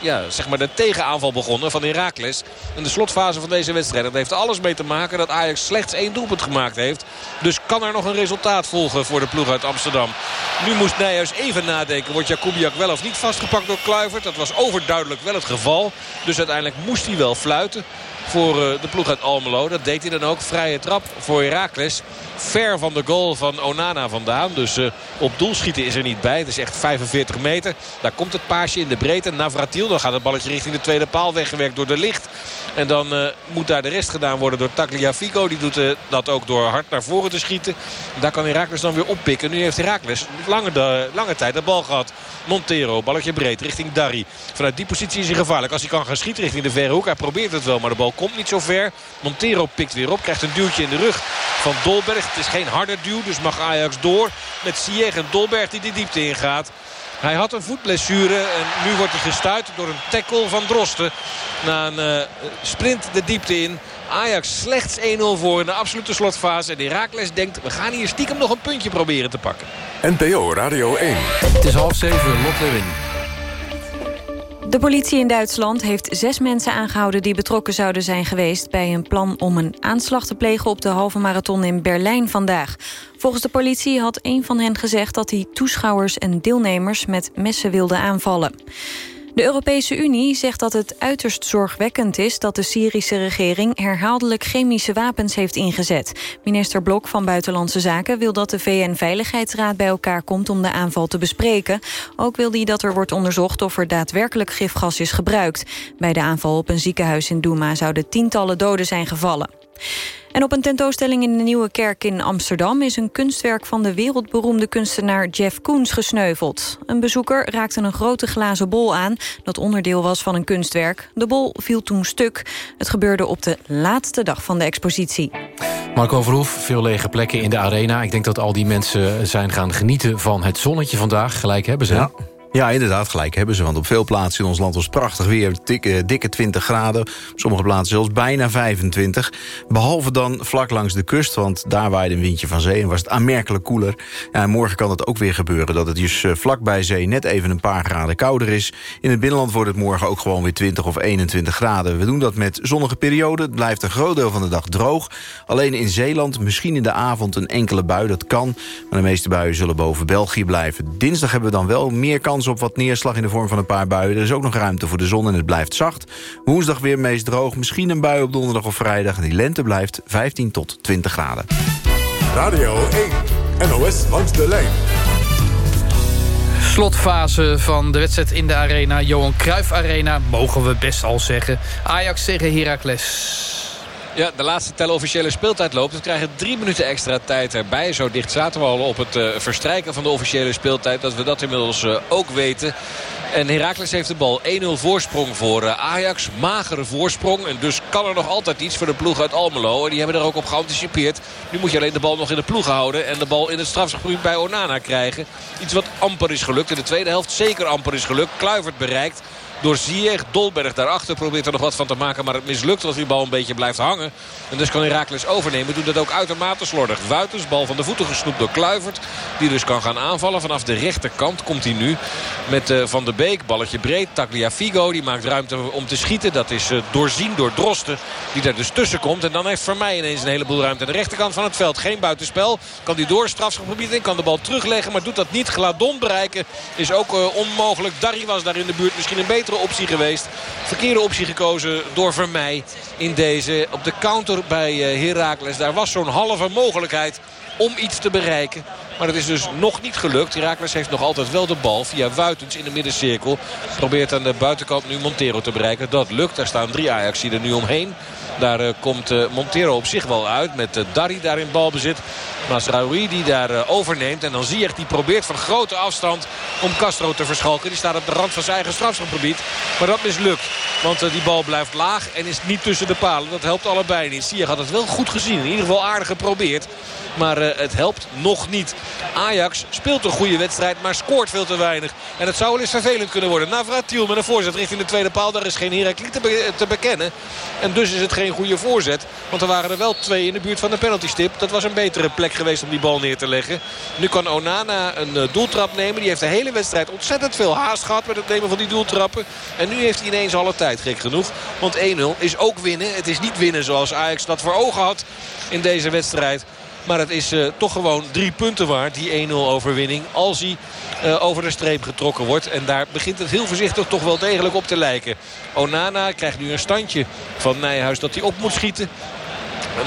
ja, zeg maar de tegenaanval begonnen van Herakles. In de slotfase van deze wedstrijd. Dat heeft alles mee te maken dat Ajax slechts één doelpunt gemaakt heeft. Dus kan er nog een resultaat volgen voor de ploeg uit Amsterdam. Nu moest Nijhuis even nadenken. Wordt Kubiak wel of niet vastgepakt door Kluivert. Dat was overduidelijk wel het geval. Dus uiteindelijk moest hij wel fluiten. Voor de ploeg uit Almelo. Dat deed hij dan ook. Vrije trap voor Heracles. Ver van de goal van Onana vandaan. Dus op doel schieten is er niet bij. Het is echt 45 meter. Daar komt het paasje in de breedte. Navratil, dan gaat het balletje richting de tweede paal. Weggewerkt door de licht. En dan moet daar de rest gedaan worden door Tagliafico. Die doet dat ook door hard naar voren te schieten. Daar kan Herakles dan weer oppikken. Nu heeft Herakles lange, lange tijd de bal gehad. Montero, balletje breed richting Darry. Vanuit die positie is hij gevaarlijk. Als hij kan gaan schieten richting de verre hoek. Hij probeert het wel, maar de bal komt niet zo ver. Montero pikt weer op. Krijgt een duwtje in de rug van Dolberg. Het is geen harde duw, dus mag Ajax door. Met Sieg en Dolberg die de diepte ingaat. Hij had een voetblessure en nu wordt hij gestuit door een tackle van Drosten. Na een uh, sprint de diepte in. Ajax slechts 1-0 voor in de absolute slotfase. En Herakles denkt, we gaan hier stiekem nog een puntje proberen te pakken. NPO Radio 1. Het is half zeven, Lot Lewin. De politie in Duitsland heeft zes mensen aangehouden... die betrokken zouden zijn geweest bij een plan om een aanslag te plegen... op de halve marathon in Berlijn vandaag. Volgens de politie had een van hen gezegd... dat hij toeschouwers en deelnemers met messen wilde aanvallen. De Europese Unie zegt dat het uiterst zorgwekkend is... dat de Syrische regering herhaaldelijk chemische wapens heeft ingezet. Minister Blok van Buitenlandse Zaken wil dat de VN-veiligheidsraad bij elkaar komt... om de aanval te bespreken. Ook wil hij dat er wordt onderzocht of er daadwerkelijk gifgas is gebruikt. Bij de aanval op een ziekenhuis in Douma zouden tientallen doden zijn gevallen. En op een tentoonstelling in de Nieuwe Kerk in Amsterdam... is een kunstwerk van de wereldberoemde kunstenaar Jeff Koons gesneuveld. Een bezoeker raakte een grote glazen bol aan... dat onderdeel was van een kunstwerk. De bol viel toen stuk. Het gebeurde op de laatste dag van de expositie. Marco Verhoef, veel lege plekken in de arena. Ik denk dat al die mensen zijn gaan genieten van het zonnetje vandaag. Gelijk hebben ze. Ja. Ja, inderdaad, gelijk hebben ze. Want op veel plaatsen in ons land was prachtig weer. Dikke, dikke 20 graden. Op sommige plaatsen zelfs bijna 25. Behalve dan vlak langs de kust. Want daar waaide een windje van zee en was het aanmerkelijk koeler. Ja, en morgen kan het ook weer gebeuren. Dat het dus eh, vlak bij zee net even een paar graden kouder is. In het binnenland wordt het morgen ook gewoon weer 20 of 21 graden. We doen dat met zonnige perioden. Het blijft een groot deel van de dag droog. Alleen in Zeeland, misschien in de avond een enkele bui. Dat kan. Maar de meeste buien zullen boven België blijven. Dinsdag hebben we dan wel meer kans op wat neerslag in de vorm van een paar buien. Er is ook nog ruimte voor de zon en het blijft zacht. Woensdag weer meest droog, misschien een bui op donderdag of vrijdag. En die lente blijft 15 tot 20 graden. Radio 1, NOS langs de lijn. Slotfase van de wedstrijd in de arena. Johan Cruijff Arena, mogen we best al zeggen. Ajax tegen Heracles. Ja, de laatste tellen officiële speeltijd loopt. We krijgen drie minuten extra tijd erbij. Zo dicht zaten we al op het uh, verstrijken van de officiële speeltijd. Dat we dat inmiddels uh, ook weten. En Heracles heeft de bal. 1-0 voorsprong voor uh, Ajax. Magere voorsprong. En dus kan er nog altijd iets voor de ploeg uit Almelo. En die hebben er ook op geanticipeerd. Nu moet je alleen de bal nog in de ploeg houden. En de bal in het strafgebied bij Onana krijgen. Iets wat amper is gelukt. In de tweede helft zeker amper is gelukt. Kluivert bereikt door Ziyech. Dolberg daarachter probeert er nog wat van te maken. Maar het mislukt als die bal een beetje blijft hangen. En dus kan Herakles overnemen. Doet dat ook uitermate slordig. Wuitens, bal van de voeten gesnoept door Kluivert. Die dus kan gaan aanvallen. Vanaf de rechterkant komt hij nu met uh, Van de Beek. Balletje breed. Tagliafico die maakt ruimte om te schieten. Dat is uh, doorzien door Drosten. Die daar dus tussen komt. En dan heeft Vermeij ineens een heleboel ruimte. Aan de rechterkant van het veld geen buitenspel. Kan die door strafschopgebied in. Kan de bal terugleggen. Maar doet dat niet. Gladon bereiken is ook uh, onmogelijk. Darry was daar in de buurt misschien een optie geweest. Verkeerde optie gekozen door Vermeij in deze. Op de counter bij Heracles. Daar was zo'n halve mogelijkheid om iets te bereiken. Maar dat is dus nog niet gelukt. Herakles heeft nog altijd wel de bal via Wuitens in de middencirkel. Probeert aan de buitenkant nu Montero te bereiken. Dat lukt. Daar staan drie Ajax er nu omheen. Daar uh, komt uh, Montero op zich wel uit. Met uh, Darry daar in balbezit. Masraoui die daar overneemt. En dan zie je die probeert van grote afstand om Castro te verschalken. Die staat op de rand van zijn eigen strafschopgebied. Maar dat mislukt. Want die bal blijft laag en is niet tussen de palen. Dat helpt allebei niet. Ziyech had het wel goed gezien. In ieder geval aardig geprobeerd. Maar het helpt nog niet. Ajax speelt een goede wedstrijd, maar scoort veel te weinig. En het zou wel eens vervelend kunnen worden. Navratil met een voorzet richting de tweede paal. Daar is geen Herakliet te bekennen. En dus is het geen goede voorzet. Want er waren er wel twee in de buurt van de penaltystip. Dat was een betere plek geweest om die bal neer te leggen. Nu kan Onana een uh, doeltrap nemen. Die heeft de hele wedstrijd ontzettend veel haast gehad met het nemen van die doeltrappen. En nu heeft hij ineens alle tijd, gek genoeg. Want 1-0 is ook winnen. Het is niet winnen zoals Ajax dat voor ogen had in deze wedstrijd. Maar het is uh, toch gewoon drie punten waard, die 1-0 overwinning. Als hij uh, over de streep getrokken wordt. En daar begint het heel voorzichtig toch wel degelijk op te lijken. Onana krijgt nu een standje van Nijhuis dat hij op moet schieten.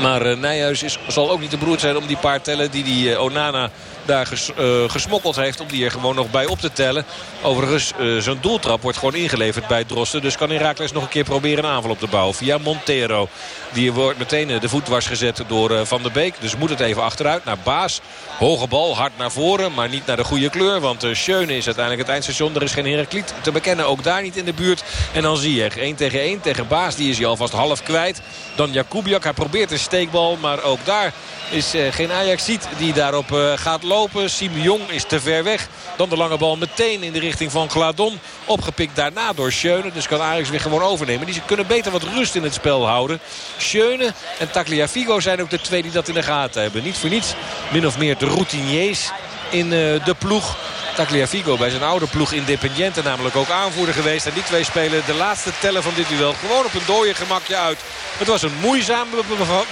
Maar uh, Nijhuis is, zal ook niet te beroerd zijn om die paar tellen die die Onana daar uh, gesmokkeld heeft. Om die er gewoon nog bij op te tellen. Overigens, uh, zijn doeltrap wordt gewoon ingeleverd bij Drosten. Dus kan Herakles nog een keer proberen een aanval op te bouwen. Via Montero. Die wordt meteen de voet was gezet door Van der Beek. Dus moet het even achteruit naar Baas. Hoge bal, hard naar voren. Maar niet naar de goede kleur. Want Schöne is uiteindelijk het eindstation. Er is geen Herakliet te bekennen. Ook daar niet in de buurt. En dan zie je 1 tegen 1 tegen Baas. Die is hij alvast half kwijt. Dan Jakubiak. Hij probeert een steekbal. Maar ook daar is geen Ajax-ziet die daarop gaat lopen. Siem Jong is te ver weg. Dan de lange bal meteen in de richting van Gladon. Opgepikt daarna door Schöne. Dus kan Ajax weer gewoon overnemen. Die kunnen beter wat rust in het spel houden. Schöne en Tagliafico zijn ook de twee die dat in de gaten hebben. Niet voor niets min of meer de routiniers in uh, de ploeg. Tagliafico bij zijn oude ploeg Independiente namelijk ook aanvoerder geweest. En die twee spelen de laatste tellen van dit duel gewoon op een dode gemakje uit. Het was een moeizame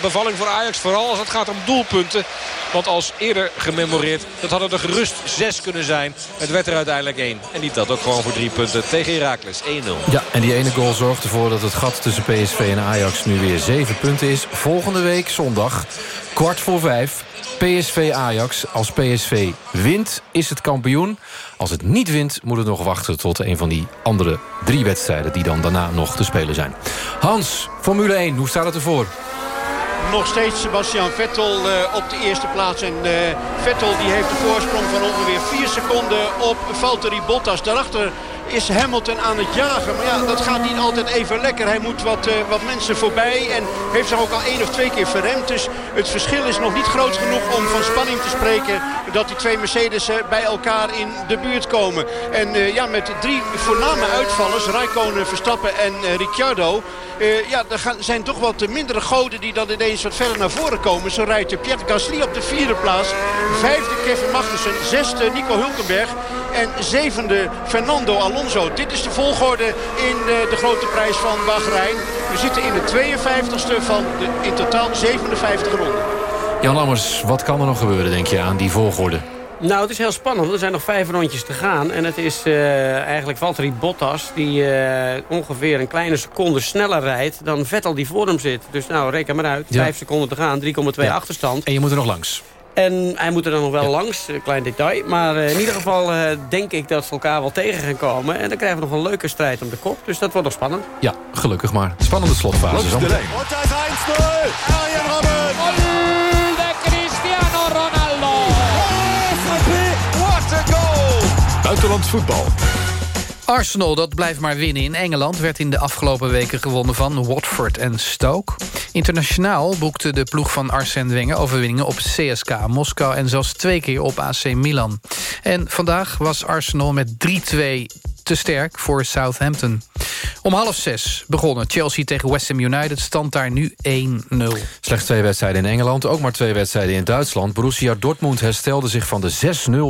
bevalling voor Ajax. Vooral als het gaat om doelpunten. Want als eerder gememoreerd, dat hadden er gerust zes kunnen zijn. Het werd er uiteindelijk één. En die telt ook gewoon voor drie punten tegen Heracles. 1-0. Ja, en die ene goal zorgt ervoor dat het gat tussen PSV en Ajax nu weer zeven punten is. Volgende week zondag, kwart voor vijf, PSV-Ajax. Als PSV wint, is het kampioen. Als het niet wint, moet het nog wachten tot een van die andere drie wedstrijden... die dan daarna nog te spelen zijn. Hans, Formule 1, hoe staat het ervoor? Nog steeds Sebastian Vettel uh, op de eerste plaats. En uh, Vettel die heeft de voorsprong van ongeveer 4 seconden op Valtteri Bottas. Daarachter is Hamilton aan het jagen. Maar ja, dat gaat niet altijd even lekker. Hij moet wat, uh, wat mensen voorbij en heeft zich ook al één of twee keer verremd. Dus het verschil is nog niet groot genoeg om van spanning te spreken... dat die twee Mercedes bij elkaar in de buurt komen. En uh, ja, met drie voorname uitvallers, Raikkonen, Verstappen en Ricciardo... Ja, er zijn toch wat mindere goden die dan ineens wat verder naar voren komen. Zo rijdt Pierre Gasly op de vierde plaats. Vijfde Kevin Magnussen. Zesde Nico Hulkenberg. En zevende Fernando Alonso. Dit is de volgorde in de, de grote prijs van Bahrein. We zitten in de 52ste van de in totaal 57 ronden. Jan Lammers, wat kan er nog gebeuren, denk je, aan die volgorde? Nou, het is heel spannend. Er zijn nog vijf rondjes te gaan. En het is uh, eigenlijk Valtteri Bottas... die uh, ongeveer een kleine seconde sneller rijdt... dan Vettel die voor hem zit. Dus nou, reken maar uit. Ja. Vijf seconden te gaan, 3,2 ja. achterstand. En je moet er nog langs. En hij moet er dan nog wel ja. langs, een klein detail. Maar uh, in ieder geval uh, denk ik dat ze elkaar wel tegen gaan komen. En dan krijgen we nog een leuke strijd om de kop. Dus dat wordt nog spannend. Ja, gelukkig maar. Spannende slotfase. Langs de lijn. Arjen Robben. Gol de Cristiano Ronaldo. What a goal. Buitenlands voetbal. Arsenal, dat blijft maar winnen in Engeland... werd in de afgelopen weken gewonnen van Watford en Stoke. Internationaal boekte de ploeg van Arsène Wenger overwinningen op CSK Moskou... en zelfs twee keer op AC Milan. En vandaag was Arsenal met 3-2 te sterk voor Southampton. Om half zes begonnen Chelsea tegen West Ham United. Stand daar nu 1-0. Slechts twee wedstrijden in Engeland, ook maar twee wedstrijden in Duitsland. Borussia Dortmund herstelde zich van de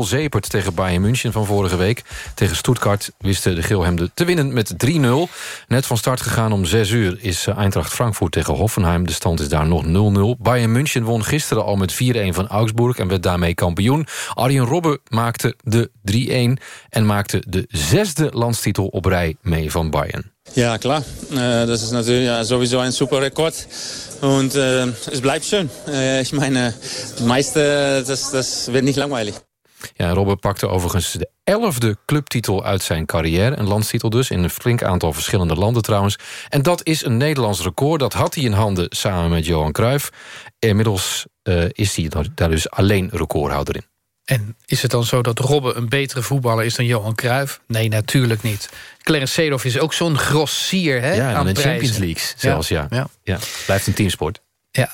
6-0 zepert tegen Bayern München van vorige week. Tegen Stuttgart wisten de Geelhemden te winnen met 3-0. Net van start gegaan om 6 uur is Eintracht Frankfurt tegen Hoffenheim. De stand is daar nog 0-0. Bayern München won gisteren al met 4-1 van Augsburg en werd daarmee kampioen. Arjen Robben maakte de 3-1 en maakte de zesde landstitel op rij mee van Bayern. Ja, klar. Das ist natürlich ja, sowieso ein super Rekord. Und es bleibt schön. Äh, ich meine, meiste, das, das wird nicht langweilig. Ja, Robben pakte overigens de elfde clubtitel uit zijn carrière. Een landstitel dus, in een flink aantal verschillende landen trouwens. En dat is een Nederlands record. Dat had hij in handen samen met Johan Cruijff. Inmiddels is hij daar dus alleen recordhouder in. En is het dan zo dat Robben een betere voetballer is dan Johan Cruijff? Nee, natuurlijk niet. Clarence Seedorf is ook zo'n grossier hè, ja, aan de. Champions League zelfs, ja. Ja. ja. Blijft een teamsport. Ja.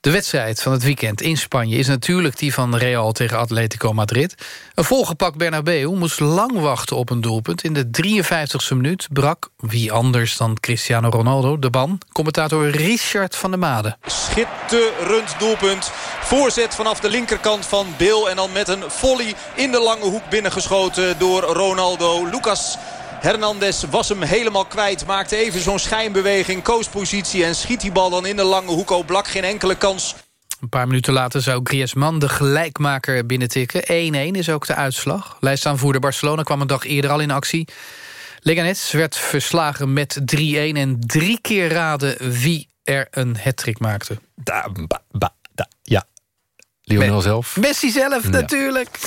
De wedstrijd van het weekend in Spanje is natuurlijk die van Real tegen Atletico Madrid. Een volgepakt Bernabeu moest lang wachten op een doelpunt. In de 53e minuut brak wie anders dan Cristiano Ronaldo de ban. Commentator Richard van der Made. Schitterend doelpunt. Voorzet vanaf de linkerkant van Bill. En dan met een volley in de lange hoek binnengeschoten door Ronaldo. Lucas Hernandez was hem helemaal kwijt. Maakte even zo'n schijnbeweging. Koospositie en schiet die bal dan in de lange hoek. Oblak geen enkele kans Een paar minuten later zou Griezmann de gelijkmaker binnentikken. 1-1 is ook de uitslag. Lijstaanvoerder Barcelona kwam een dag eerder al in actie. Leganés werd verslagen met 3-1 en drie keer raden wie er een hattrick maakte. Da, ba, ba, da, ja. Lionel zelf. Messi zelf, Ja. natuurlijk.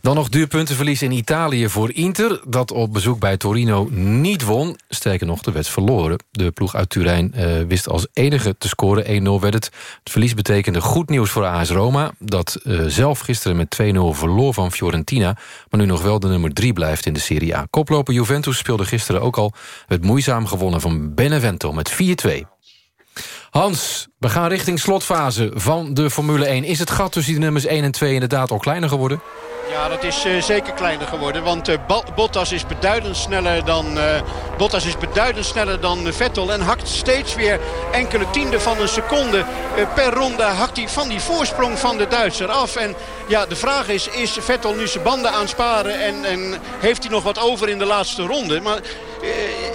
Dan nog duur puntenverlies in Italië voor Inter... dat op bezoek bij Torino niet won. Sterker nog, de werd verloren. De ploeg uit Turijn eh, wist als enige te scoren. 1-0 werd het. Het verlies betekende goed nieuws voor AS Roma... dat eh, zelf gisteren met 2-0 verloor van Fiorentina... maar nu nog wel de nummer 3 blijft in de Serie A. Koploper Juventus speelde gisteren ook al... het moeizaam gewonnen van Benevento met 4-2. Hans, we gaan richting slotfase van de Formule 1. Is het gat tussen de nummers 1 en 2 inderdaad al kleiner geworden? Ja, dat is eh, zeker kleiner geworden. Want eh, Bottas is beduidend sneller dan, eh, Bottas is beduidend sneller dan Vettel. En hakt steeds weer enkele tienden van een seconde per ronde. Hakt hij van die voorsprong van de Duitser af. En ja, de vraag is, is Vettel nu zijn banden aan sparen? En, en heeft hij nog wat over in de laatste ronde? Maar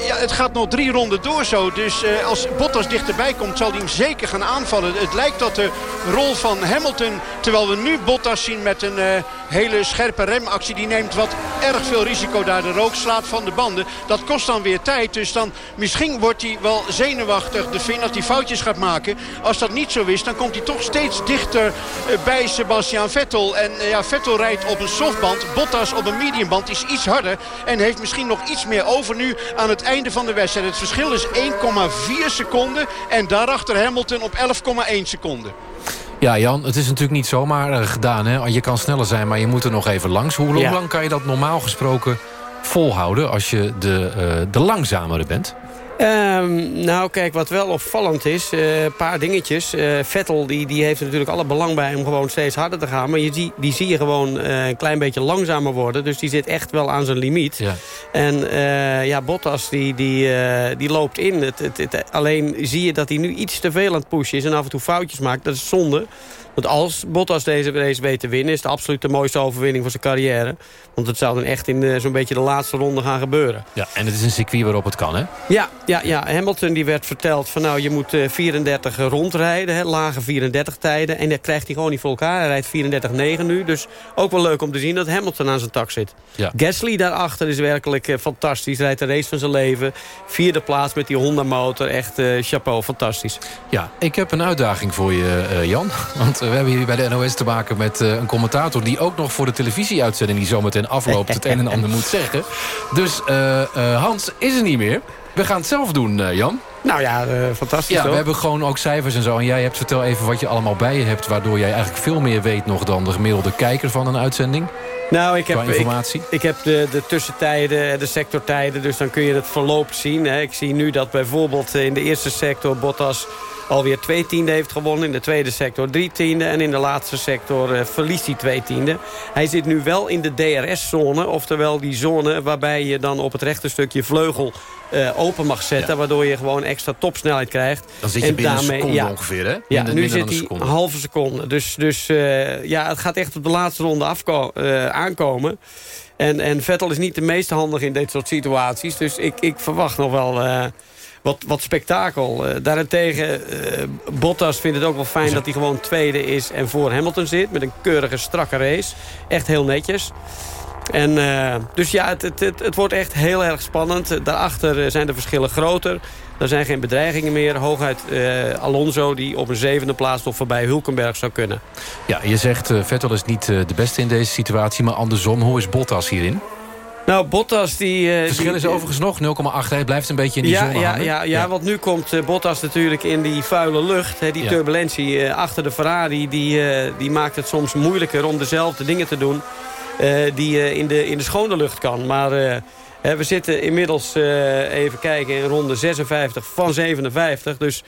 ja, het gaat nog drie ronden door zo. Dus eh, als Bottas dichterbij komt, zal hij hem zeker gaan aanvallen. Het lijkt dat de rol van Hamilton, terwijl we nu Bottas zien met een eh, hele scherpe remactie. Die neemt wat erg veel risico daar de rook slaat van de banden. Dat kost dan weer tijd. Dus dan misschien wordt hij wel zenuwachtig. De Finn dat hij foutjes gaat maken. Als dat niet zo is, dan komt hij toch steeds dichter eh, bij Sebastian Vettel. En eh, ja, Vettel rijdt op een softband. Bottas op een mediumband is iets harder. En heeft misschien nog iets meer over nu aan het einde van de wedstrijd. Het verschil is 1,4 seconden. En daarachter Hamilton op 11,1 seconden. Ja, Jan, het is natuurlijk niet zomaar eh, gedaan. Hè? Je kan sneller zijn, maar je moet er nog even langs. Hoe Ja. lang kan je dat normaal gesproken volhouden... als je de, eh, de langzamere bent? Ehm, nou, kijk, wat wel opvallend is, eh, een paar dingetjes. Eh, Vettel die, die heeft er natuurlijk alle belang bij om gewoon steeds harder te gaan. Maar je zie, die zie je gewoon eh, een klein beetje langzamer worden. Dus die zit echt wel aan zijn limiet. Ja. En ja, Bottas die, die, die loopt in. Het, het, het- alleen zie je dat hij nu iets te veel aan het pushen is en af en toe foutjes maakt. Dat is zonde. Want als Bottas deze race weet te winnen... is het absoluut de mooiste overwinning van zijn carrière. Want het zou dan echt in eh, zo'n beetje de laatste ronde gaan gebeuren. Ja, en het is een circuit waarop het kan, hè? Ja, ja, ja. Hamilton die werd verteld van nou je moet eh, 34 rondrijden, hè, lage 34 tijden. En dat krijgt hij gewoon niet voor elkaar. Hij rijdt 34-9 nu. Dus ook wel leuk om te zien dat Hamilton aan zijn tak zit. Ja. Gasly daarachter is werkelijk eh, fantastisch. Rijdt de race van zijn leven. Vierde plaats met die Honda motor. Echt eh, chapeau, fantastisch. Ja, ik heb een uitdaging voor je, eh, Jan. Want eh, we hebben hier bij de NOS te maken met eh, een commentator... die ook nog voor de televisieuitzending die zometeen afloopt... het een en ander moet zeggen. Dus eh, eh, Hans is er niet meer. We gaan het zelf doen, eh, Jan. Nou ja, eh, fantastisch Ja, we hebben gewoon ook cijfers en zo. En jij hebt vertel even wat je allemaal bij je hebt... waardoor jij eigenlijk veel meer weet nog dan de gemiddelde kijker van een uitzending. Nou, ik heb, informatie? Ik, ik heb de, de tussentijden, de sectortijden, dus dan kun je het verloop zien. Hè. Ik zie nu dat bijvoorbeeld in de eerste sector Bottas alweer twee tiende heeft gewonnen. In de tweede sector drie tiende. En in de laatste sector eh, verliest hij twee tiende. Hij zit nu wel in de DRS-zone. Oftewel die zone waarbij je dan op het rechte stukje vleugel eh, open mag zetten. Waardoor je gewoon extra topsnelheid krijgt. Dan zit je En binnen een daarmee- seconde ja. ongeveer, hè? Ja, nu zit een hij seconde. een halve seconde. Dus, dus eh, ja, het gaat echt op de laatste ronde aankomen. En, en Vettel is niet de meest handig in dit soort situaties. Dus ik, ik verwacht nog wel wat, wat spektakel. Eh, daarentegen, eh, Bottas vindt het ook wel fijn dat hij gewoon tweede is... en voor Hamilton zit met een keurige, strakke race. Echt heel netjes. En, eh, dus ja, het, het, het, het wordt echt heel erg spannend. Daarachter zijn de verschillen groter. Er zijn geen bedreigingen meer. Hooguit Alonso die op een zevende plaats nog voorbij Hulkenberg zou kunnen. Ja, je zegt eh, Vettel is niet de beste in deze situatie... maar andersom, hoe is Bottas hierin? Nou, Bottas die... eh, Het verschil die- is overigens nog 0,8. Hij blijft een beetje in die ja, zone ja, hangen. ja, ja, want nu komt eh, Bottas natuurlijk in die vuile lucht. Hè, die Ja. turbulentie eh, achter de Ferrari... Die, die maakt het soms moeilijker om dezelfde dingen te doen... die in, de, in de schone lucht kan. Maar we zitten inmiddels, even kijken, in ronde 56 van 57. Dus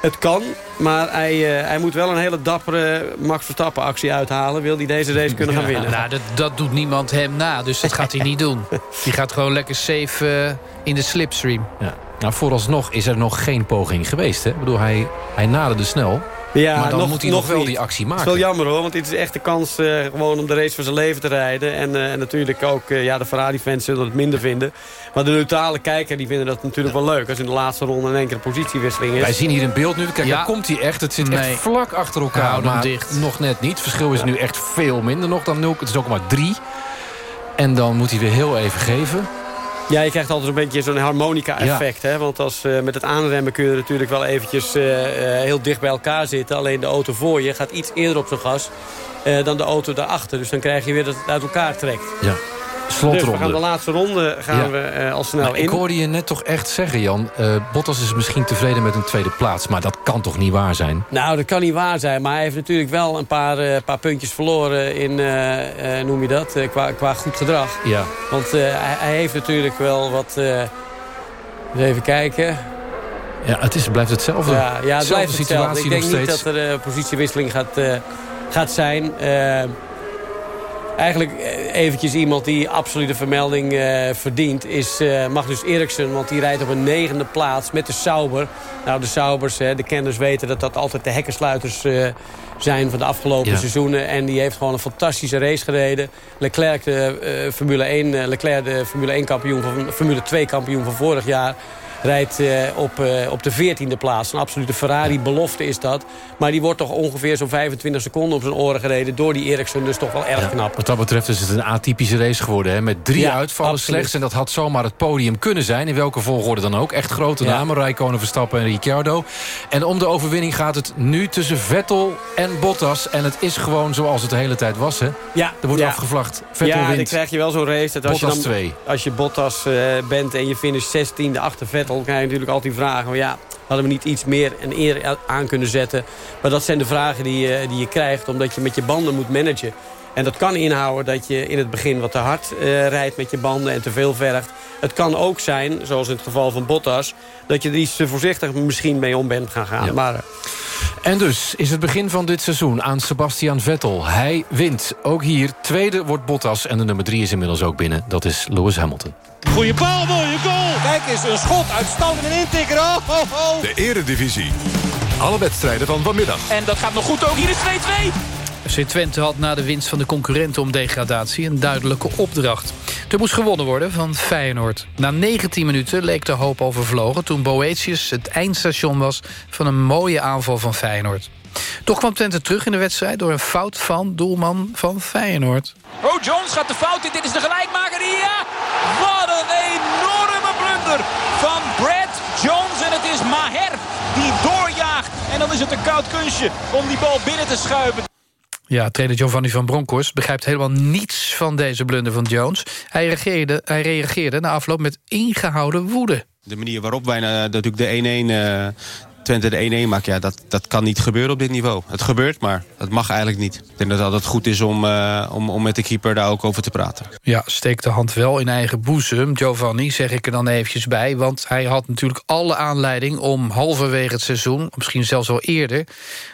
het kan, maar hij, eh, hij moet wel een hele dappere Max Verstappen actie uithalen... wil hij deze race kunnen gaan winnen. Nou, dat, dat doet niemand hem na, dus dat gaat hij niet doen. Die gaat gewoon lekker safe eh, in de slipstream. Ja. Nou, vooralsnog is er nog geen poging geweest. Hè? Ik bedoel, hij, hij naderde snel. Ja, maar dan nog, moet hij nog nog wel niet. die actie Het maken. is wel jammer hoor, want dit is echt de kans eh, gewoon om de race van zijn leven te rijden. En, eh, en natuurlijk ook, eh, ja, de Ferrari-fans zullen het minder vinden. Maar de neutrale kijker, die vinden dat natuurlijk wel leuk. Als in de laatste ronde in één keer een positiewisseling is. Wij zien hier een beeld nu. Kijk, Ja. daar komt hij echt. Het zit Nee. echt vlak achter elkaar. Maar dicht. nog net niet. Het verschil is nu echt veel minder nog dan 0. Het is ook maar 3. En dan moet hij weer heel even geven. Ja, je krijgt altijd een beetje zo'n harmonica-effect. hè? Want als, eh, met het aanremmen kun je natuurlijk wel eventjes eh, eh, heel dicht bij elkaar zitten. Alleen de auto voor je gaat iets eerder op zijn gas dan de auto daarachter. Dus dan krijg je weer dat het uit elkaar trekt. Ja. Slotronde. Dus we gaan de laatste ronde gaan Ja. we eh, al snel Maar in. ik hoorde je net toch echt zeggen, Jan... eh, Bottas is misschien tevreden met een tweede plaats. Maar dat kan toch niet waar zijn? Nou, dat kan niet waar zijn. Maar hij heeft natuurlijk wel een paar, eh, paar puntjes verloren in, noem je dat, qua, qua goed gedrag. Ja. Want hij, hij heeft natuurlijk wel wat... even kijken. Ja, het is, blijft hetzelfde. Ja, ja het blijft hetzelfde. situatie Ik denk nog niet dat er een positiewisseling gaat, gaat zijn. Eigenlijk eventjes iemand die absolute vermelding eh, verdient... is eh, Magnus Eriksen, want die rijdt op een negende plaats met de Sauber. Nou, de Saubers, hè, de kenners weten dat dat altijd de hekkensluiters eh, zijn... van de afgelopen Ja. seizoenen. En die heeft gewoon een fantastische race gereden. Leclerc, de, Formule 1, eh, Leclerc, de Formule 1 kampioen van Formule 2 kampioen van vorig jaar rijdt eh, op, eh, op de 14e plaats. Een absolute Ferrari-belofte is dat. Maar die wordt toch ongeveer zo'n 25 seconden op zijn oren gereden... door die Eriksen, dus toch wel erg Ja, knap. Wat dat betreft is het een atypische race geworden. Hè? Met drie Ja, uitvallen absoluut. slechts. En dat had zomaar het podium kunnen zijn. In welke volgorde dan ook. Echt grote Ja. namen. Rijkonen, Verstappen en Ricciardo. En om de overwinning gaat het nu tussen Vettel en Bottas. En het is gewoon zoals het de hele tijd was. Hè? Ja, er wordt afgevlacht. Vettel ja, dan wint. krijg je wel zo'n race. Dat als Bottas je dan, 2. Als je Bottas eh, bent en je finisht 16e achter Vettel... dan krijg je natuurlijk altijd vragen. van, ja, hadden we niet iets meer en eer aan kunnen zetten? Maar dat zijn de vragen die, die je krijgt... omdat je met je banden moet managen. En dat kan inhouden dat je in het begin wat te hard eh, rijdt met je banden... en te veel vergt. Het kan ook zijn, zoals in het geval van Bottas... dat je er iets te voorzichtig misschien mee om bent gaan gaan. Ja. Maar eh, En dus is het begin van dit seizoen aan Sebastian Vettel. Hij wint. Ook hier. Tweede wordt Bottas. En de nummer drie is inmiddels ook binnen. Dat is Lewis Hamilton. Goeie bal, mooie goal. Kijk eens, een schot uitstand en een intikker. Oh, oh, oh. De Eredivisie. Alle wedstrijden van vanmiddag. En dat gaat nog goed ook. Hier is 2-2. FC Twente had na de winst van de concurrenten om degradatie... een duidelijke opdracht. Er moest gewonnen worden van Feyenoord. Na 19 minuten leek de hoop overvlogen... toen Boetius het eindstation was van een mooie aanval van Feyenoord. Toch kwam Twente terug in de wedstrijd... door een fout van doelman van Feyenoord. Oh, Jones gaat de fout in. Dit is de gelijkmaker. Ja! Wat een enorme blunder van Brad Jones. En het is Maher die doorjaagt. En dan is het een koud kunstje om die bal binnen te schuiven. Ja, trainer Giovanni van Bronckhorst begrijpt helemaal niets van deze blunder van Jones. Hij reageerde, hij reageerde na afloop met ingehouden woede. De manier waarop wij eh, natuurlijk de 1-1... Twente de 1-1 maakt, ja, dat, dat kan niet gebeuren op dit niveau. Het gebeurt, maar dat mag eigenlijk niet. Ik denk dat het altijd goed is om, eh, om, om met de keeper daar ook over te praten. Ja, steekt de hand wel in eigen boezem. Giovanni zeg ik er dan eventjes bij. Want hij had natuurlijk alle aanleiding om halverwege het seizoen... misschien zelfs al eerder,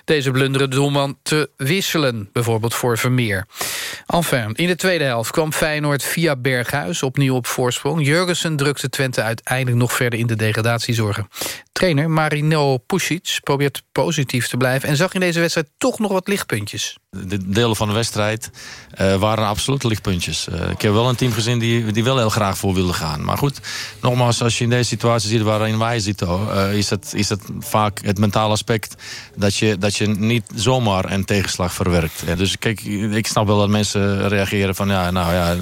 deze blunderende doelman te wisselen. Bijvoorbeeld voor Vermeer. Enfin, in de tweede helft kwam Feyenoord via Berghuis opnieuw op voorsprong. Jurgensen drukte Twente uiteindelijk nog verder in de degradatiezorgen. Trainer Marino Pusic probeert positief te blijven... en zag in deze wedstrijd toch nog wat lichtpuntjes. De delen van de wedstrijd eh, waren absoluut lichtpuntjes. Eh, ik heb wel een team gezien die, die wel heel graag voor wilde gaan. Maar goed, nogmaals, als je in deze situatie ziet waarin wij zitten... eh, is, het, is het vaak het mentale aspect dat je, dat je niet zomaar een tegenslag verwerkt. Dus kijk, ik snap wel dat mensen reageren van... ja, nou ja,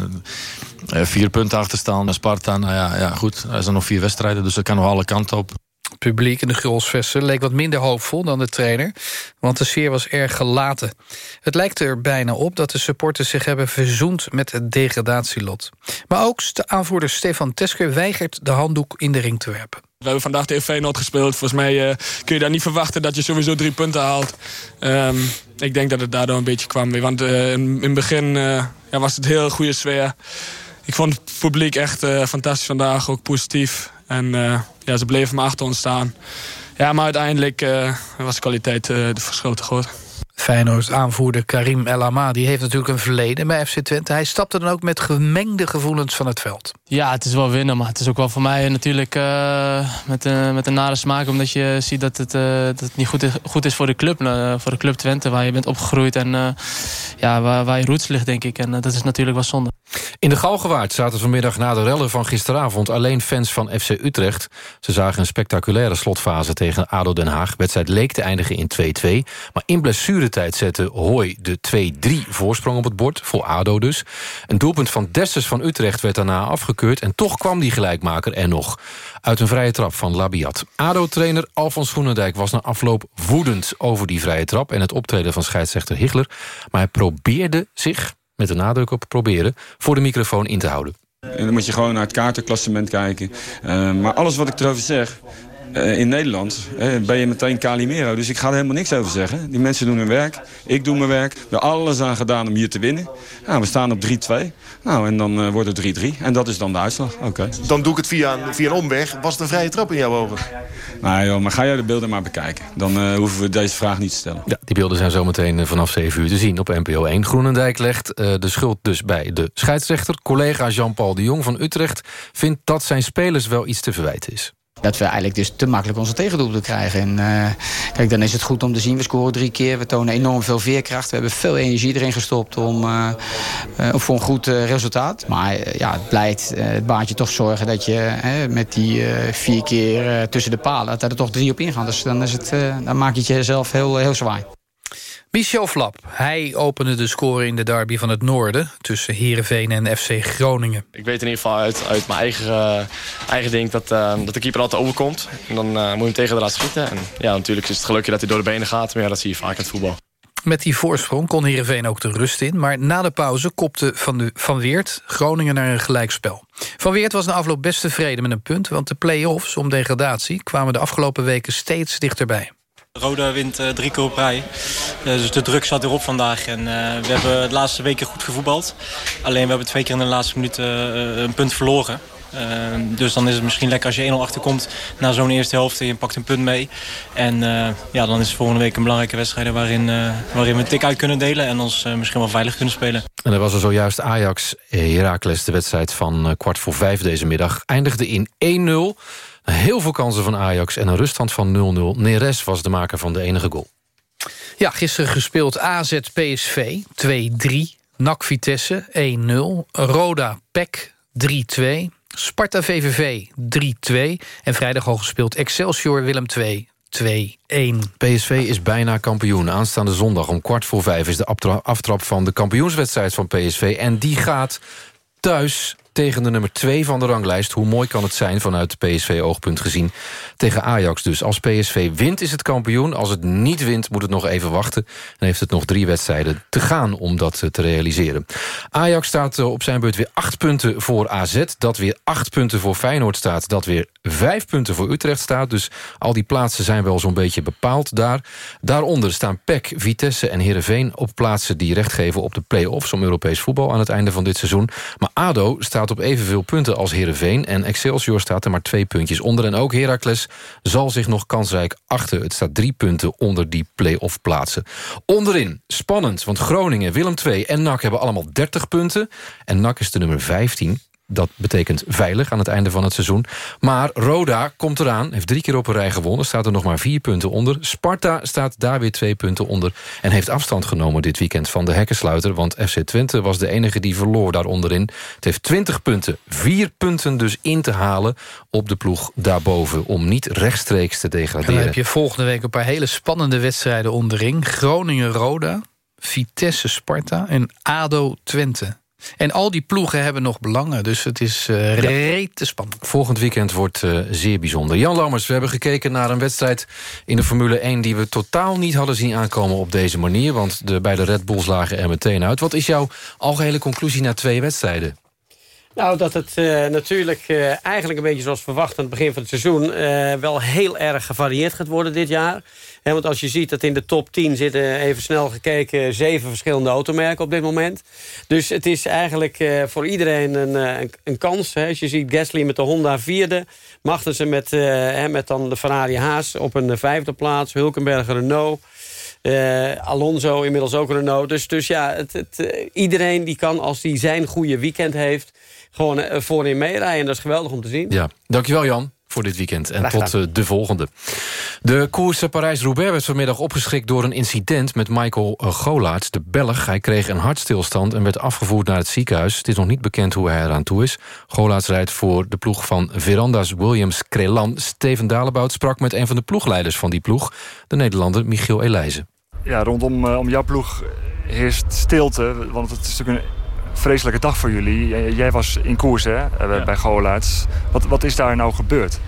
vier punten achterstaan bij Sparta. Nou ja, ja, goed, er zijn nog vier wedstrijden, dus dat kan nog alle kanten op. Het publiek in de Grolsvesten leek wat minder hoopvol dan de trainer... want de sfeer was erg gelaten. Het lijkt er bijna op dat de supporters zich hebben verzoend... met het degradatielot. Maar ook de aanvoerder Stefan Tesker weigert de handdoek in de ring te werpen. We hebben vandaag tegen Feyenoord gespeeld. Volgens mij eh, kun je daar niet verwachten dat je sowieso drie punten haalt. Ehm, ik denk dat het daardoor een beetje kwam. Want eh, in, het begin eh, ja, was het heel goede sfeer. Ik vond het publiek echt fantastisch vandaag, ook positief. En eh, ja, ze bleven maar achter ons staan. Ja, maar uiteindelijk eh, was de kwaliteit eh, de verschil te groot. Feyenoord aanvoerder Karim El Amadi heeft natuurlijk een verleden bij FC Twente. Hij stapte dan ook met gemengde gevoelens van het veld. Ja, het is wel winnen, maar het is ook wel voor mij natuurlijk uh, met, uh, met een nare smaak. Omdat je ziet dat het, uh, dat het niet goed is, goed is voor de club. voor de club Twente, waar je bent opgegroeid en ja, waar, waar je roots ligt, denk ik. En dat is natuurlijk wel zonde. In de Galgenwaard zaten vanmiddag na de rellen van gisteravond... alleen fans van FC Utrecht. Ze zagen een spectaculaire slotfase tegen ADO Den Haag. Wedstrijd leek te eindigen in 2-2. Maar in blessuretijd zette Hooi de 2-3 voorsprong op het bord. Voor ADO dus. Een doelpunt van Dessers van Utrecht werd daarna afgekeurd... en toch kwam die gelijkmaker er nog. Uit een vrije trap van Labiat. ADO-trainer Alfons Groenendijk was na afloop woedend... over die vrije trap en het optreden van scheidsrechter Higler. Maar hij probeerde zich met een nadruk op proberen, voor de microfoon in te houden. En dan moet je gewoon naar het kaartenklassement kijken. Uh, maar alles wat ik erover zeg, uh, in Nederland uh, ben je meteen Calimero. Dus ik ga er helemaal niks over zeggen. Die mensen doen hun werk, ik doe mijn werk. We hebben alles aan gedaan om hier te winnen. Nou, we staan op 3-2. Nou, en dan wordt het 3-3. En dat is dan de uitslag. Oké. Dan doe ik het via een, via een omweg. Was het een vrije trap in jouw ogen? Nou joh, maar ga jij de beelden maar bekijken. Dan uh, hoeven we deze vraag niet te stellen. Ja, die beelden zijn zometeen eh, vanaf 7 uur te zien op NPO 1. Groenendijk legt uh, de schuld dus bij de scheidsrechter. Collega Jean-Paul de Jong van Utrecht vindt dat zijn spelers wel iets te verwijten is. Dat we eigenlijk dus te makkelijk onze tegendoel krijgen. En uh, kijk, dan is het goed om te zien. We scoren drie keer. We tonen enorm veel veerkracht. We hebben veel energie erin gestopt om, uh, uh, voor een goed resultaat. Maar ja, het blijkt, het baat je toch zorgen dat je met die vier keer tussen de palen... dat er toch drie op ingaan. Dus dan, is het, dan maak je het jezelf heel, heel zwaar. Michel Flap, hij opende de score in de derby van het noorden... tussen Heerenveen en FC Groningen. Ik weet in ieder geval uit, uit mijn eigen, uh, eigen ding dat, uh, dat de keeper altijd overkomt. En dan uh, moet je hem tegen de laten schieten. En ja, natuurlijk is het gelukje dat hij door de benen gaat. Maar ja, dat zie je vaak in het voetbal. Met die voorsprong kon Heerenveen ook de rust in. Maar na de pauze kopte Van, de, van Weert Groningen naar een gelijkspel. Van Weert was na afloop best tevreden met een punt... want de play-offs om degradatie kwamen de afgelopen weken steeds dichterbij. Roda wint uh, drie keer op rij. Uh, dus de druk zat erop vandaag. En uh, we hebben de laatste weken goed gevoetbald. Alleen we hebben twee keer in de laatste minuten een punt verloren. dus dan is het misschien lekker als je 1-0 achterkomt na zo'n eerste helft en je pakt een punt mee. En ja, dan is volgende week een belangrijke wedstrijd waarin, waarin we een tik uit kunnen delen en ons misschien wel veilig kunnen spelen. En er was er zojuist Ajax Heracles, de wedstrijd van kwart voor vijf deze middag, eindigde in 1-0. Heel veel kansen van Ajax en een ruststand van 0-0. Neres was de maker van de enige goal. Ja, gisteren gespeeld AZ PSV 2-3. NAC Vitesse 1-0. Roda PEC 3-2. Sparta VVV 3-2. En vrijdag al gespeeld Excelsior Willem 2 2-1. PSV is bijna kampioen. Aanstaande zondag om kwart voor vijf is de aftrap van de kampioenswedstrijd van PSV. En die gaat thuis tegen de nummer 2 van de ranglijst. Hoe mooi kan het zijn vanuit PSV-oogpunt gezien tegen Ajax dus. Als PSV wint is het kampioen. Als het niet wint moet het nog even wachten. Dan heeft het nog drie wedstrijden te gaan om dat eh, te realiseren. Ajax staat eh, op zijn beurt weer acht punten voor AZ. Dat weer acht punten voor Feyenoord staat. Dat weer vijf punten voor Utrecht staat. Dus al die plaatsen zijn wel zo'n beetje bepaald daar. Daaronder staan PEC, Vitesse en Heerenveen... op plaatsen die recht geven op de play-offs om Europees voetbal... aan het einde van dit seizoen. Maar ADO staat op evenveel punten als Heerenveen... en Excelsior staat er maar twee puntjes onder. En ook Heracles zal zich nog kansrijk achter. Het staat drie punten onder die play-off plaatsen. Onderin, spannend, want Groningen, Willem II en NAC hebben allemaal 30 punten. En NAC is de nummer 15 dat betekent veilig aan het einde van het seizoen. Maar Roda komt eraan, heeft drie keer op een rij gewonnen... staat er nog maar vier punten onder. Sparta staat daar weer twee punten onder... en heeft afstand genomen dit weekend van de hekkensluiter... want FC Twente was de enige die verloor daar onderin. Het heeft 20 punten, vier punten dus in te halen... op de ploeg daarboven, om niet rechtstreeks te degraderen. En dan heb je volgende week een paar hele spannende wedstrijden onderin. Groningen-Roda, Vitesse-Sparta en ADO-Twente. En al die ploegen hebben nog belangen, dus het is uh, reet te spannend. Volgend weekend wordt uh, zeer bijzonder. Jan Lammers, we hebben gekeken naar een wedstrijd in de Formule 1... die we totaal niet hadden zien aankomen op deze manier... want de beide Red Bulls lagen er meteen uit. Wat is jouw algehele conclusie na twee wedstrijden? Nou, dat het uh, natuurlijk uh, eigenlijk een beetje zoals verwacht aan het begin van het seizoen... Uh, wel heel erg gevarieerd gaat worden dit jaar. Want als je ziet dat in de top 10 zitten, even snel gekeken... zeven verschillende automerken op dit moment. Dus het is eigenlijk voor iedereen een, een, kans. Als je ziet Gasly met de Honda vierde... Magnussen met, met dan de Ferrari Haas op een vijfde plaats... Hulkenberg Renault... Alonso inmiddels ook Renault. Dus, dus ja, het, het, iedereen die kan, als hij zijn goede weekend heeft... gewoon voorin meerijden. Dat is geweldig om te zien. Ja, dankjewel Jan voor dit weekend. En tot uh, de volgende. De koers Parijs-Roubaix werd vanmiddag opgeschrikt door een incident met Michael Golaerts, de Belg. Hij kreeg een hartstilstand en werd afgevoerd naar het ziekenhuis. Het is nog niet bekend hoe hij eraan toe is. Golaerts rijdt voor de ploeg van Veranda's Williams Crelan. Steven Dalebout sprak met een van de ploegleiders van die ploeg, de Nederlander Michiel Elijzen. Ja, rondom uh, om jouw ploeg heerst stilte, want het is natuurlijk een vreselijke dag voor jullie. Jij was in koers hè, ja. bij Golaerts. Wat, wat is daar nou gebeurd?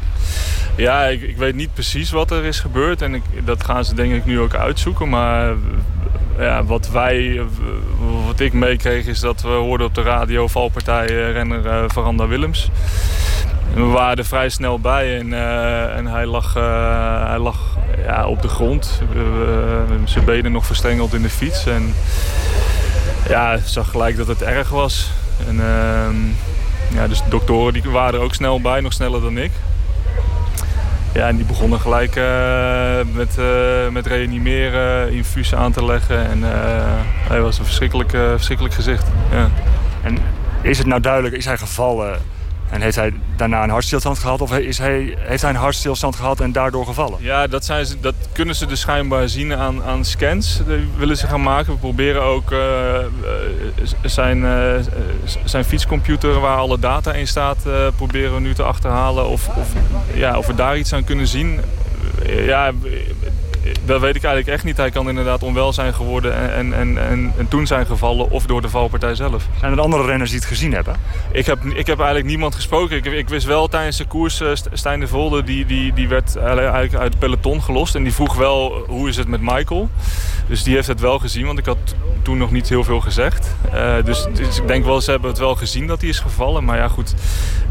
Ja, ik, ik, weet niet precies wat er is gebeurd. En ik, dat gaan ze denk ik nu ook uitzoeken. Maar ja, wat wij, wat ik meekreeg is dat we hoorden op de radio valpartij renner uh, Veranda Willems. En we waren er vrij snel bij en, uh, en hij lag, uh, hij lag ja, op de grond. zijn benen nog verstrengeld in de fiets. En ja, zag gelijk dat het erg was. En, ja, dus de doktoren die waren er ook snel bij, nog sneller dan ik. Ja, en die begonnen gelijk uh, met, uh, met reanimeren, infusen aan te leggen. En uh, hij was een verschrikkelijk, verschrikkelijk gezicht. Ja. En is het nou duidelijk, is hij gevallen en heeft hij daarna een hartstilstand gehad? Of is hij, heeft hij een hartstilstand gehad en daardoor gevallen? Ja, dat, zijn ze, dat kunnen ze dus schijnbaar zien aan, aan scans. Die willen ze gaan maken. We proberen ook uh, zijn, uh, zijn fietscomputer waar alle data in staat... Proberen we nu te achterhalen of, of, ja, of we daar iets aan kunnen zien. Ja, dat weet ik eigenlijk echt niet. Hij kan inderdaad onwel zijn geworden en, en, en, en toen zijn gevallen of door de valpartij zelf. Zijn er andere renners die het gezien hebben? Ik heb, ik heb eigenlijk niemand gesproken. Ik, ik wist wel tijdens de koers, uh, Stijn de Volde, die, die, die werd eigenlijk uit het peloton gelost. En die vroeg wel, hoe is het met Michael? Dus die heeft het wel gezien, want ik had toen nog niet heel veel gezegd. Uh, dus, dus, ik denk wel, ze hebben het wel gezien dat hij is gevallen. Maar ja, goed,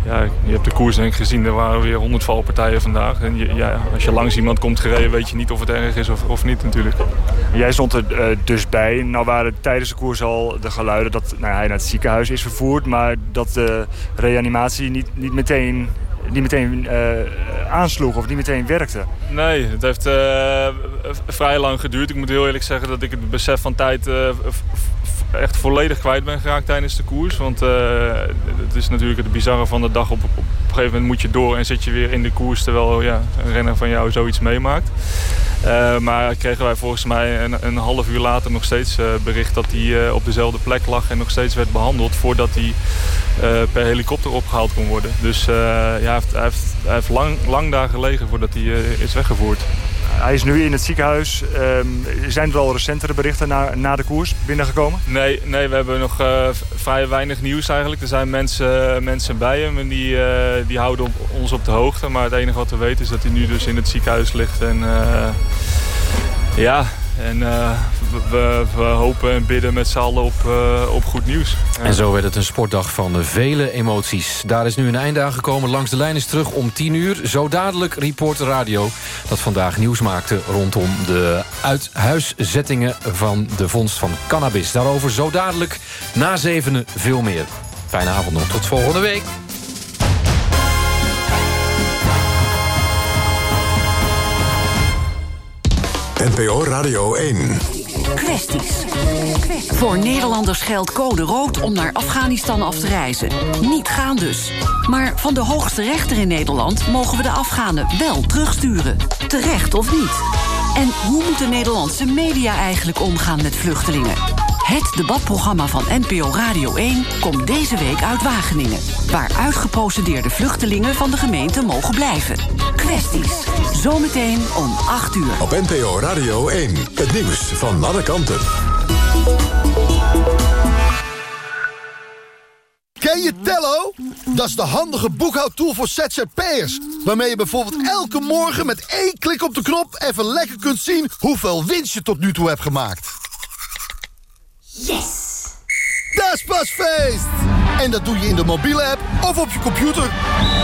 ja, je hebt de koers denk ik gezien. Er waren weer honderd valpartijen vandaag. En je, ja, als je langs iemand komt gereden, weet je niet of het erg is of, of niet natuurlijk. Jij stond er uh, dus bij. Nou waren tijdens de koers al de geluiden dat nou, hij naar het ziekenhuis is vervoerd. Maar dat de reanimatie niet, niet meteen niet meteen uh, aansloeg of niet meteen werkte. Nee, het heeft uh, vrij lang geduurd. Ik moet heel eerlijk zeggen dat ik het besef van tijd uh, echt volledig kwijt ben geraakt tijdens de koers. Want het is natuurlijk het bizarre van de dag. Op, op, op, een gegeven moment moet je door en zit je weer in de koers... terwijl ja, een renner van jou zoiets meemaakt. Maar kregen wij volgens mij een, een, half uur later nog steeds bericht... dat hij op dezelfde plek lag en nog steeds werd behandeld... voordat hij per helikopter opgehaald kon worden. Dus ja, hij heeft, hij heeft lang, lang daar gelegen voordat hij is weggevoerd. Hij is nu in het ziekenhuis. Um, zijn er al recentere berichten na, na de koers binnengekomen? Nee, nee we hebben nog uh, vrij weinig nieuws eigenlijk. Er zijn mensen, mensen bij hem en die, uh, die houden ons op de hoogte. Maar het enige wat we weten is dat hij nu dus in het ziekenhuis ligt. En ja, en we, we, hopen en bidden met z'n allen op, uh, op goed nieuws. En zo werd het een sportdag van vele emoties. Daar is nu een einde aangekomen. Langs de lijn is terug om 10 uur. Zo dadelijk Report Radio dat vandaag nieuws maakte... rondom de uithuiszettingen van de vondst van cannabis. Daarover zo dadelijk na zevenen veel meer. Fijne avond nog. Tot volgende week. NPO Radio 1. Kwesties. Voor Nederlanders geldt code rood om naar Afghanistan af te reizen. Niet gaan dus. Maar van de hoogste rechter in Nederland mogen we de Afghanen wel terugsturen. Terecht of niet? En hoe moeten Nederlandse media eigenlijk omgaan met vluchtelingen? Het debatprogramma van NPO Radio 1 komt deze week uit Wageningen... waar uitgeprocedeerde vluchtelingen van de gemeente mogen blijven. Kwesties. Zometeen om 8 uur. Op NPO Radio 1. Het nieuws van alle kanten. Ken je Tello? Dat is de handige boekhoudtool voor ZZP'ers. Waarmee je bijvoorbeeld elke morgen met één klik op de knop... even lekker kunt zien hoeveel winst je tot nu toe hebt gemaakt. Yes! Dat is pas feest! En dat doe je in de mobiele app of op je computer.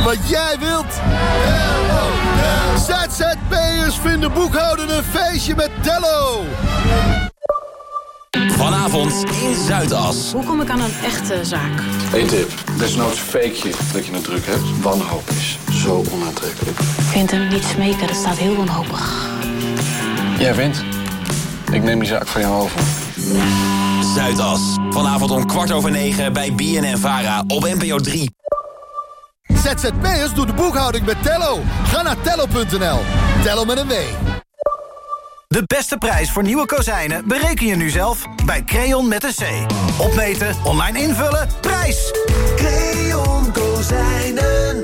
Wat jij wilt. ZZP'ers vinden boekhouden een feestje met Tello. Vanavond in Zuidas. Hoe kom ik aan een echte zaak? Eén tip. Desnoods fake je dat je het druk hebt. Wanhoop is zo onaantrekkelijk. Ik vind hem niet smeken, dat staat heel wanhopig. Jij vindt? Ik neem die zaak van jou over. Zuidas. Vanavond om kwart over negen bij BNN Vara op NPO 3. ZZP'ers doet de boekhouding met Tello. Ga naar tello.nl. Tello met een W. De beste prijs voor nieuwe kozijnen bereken je nu zelf bij Creon met een C. Opmeten, online invullen, prijs! Creon Kozijnen.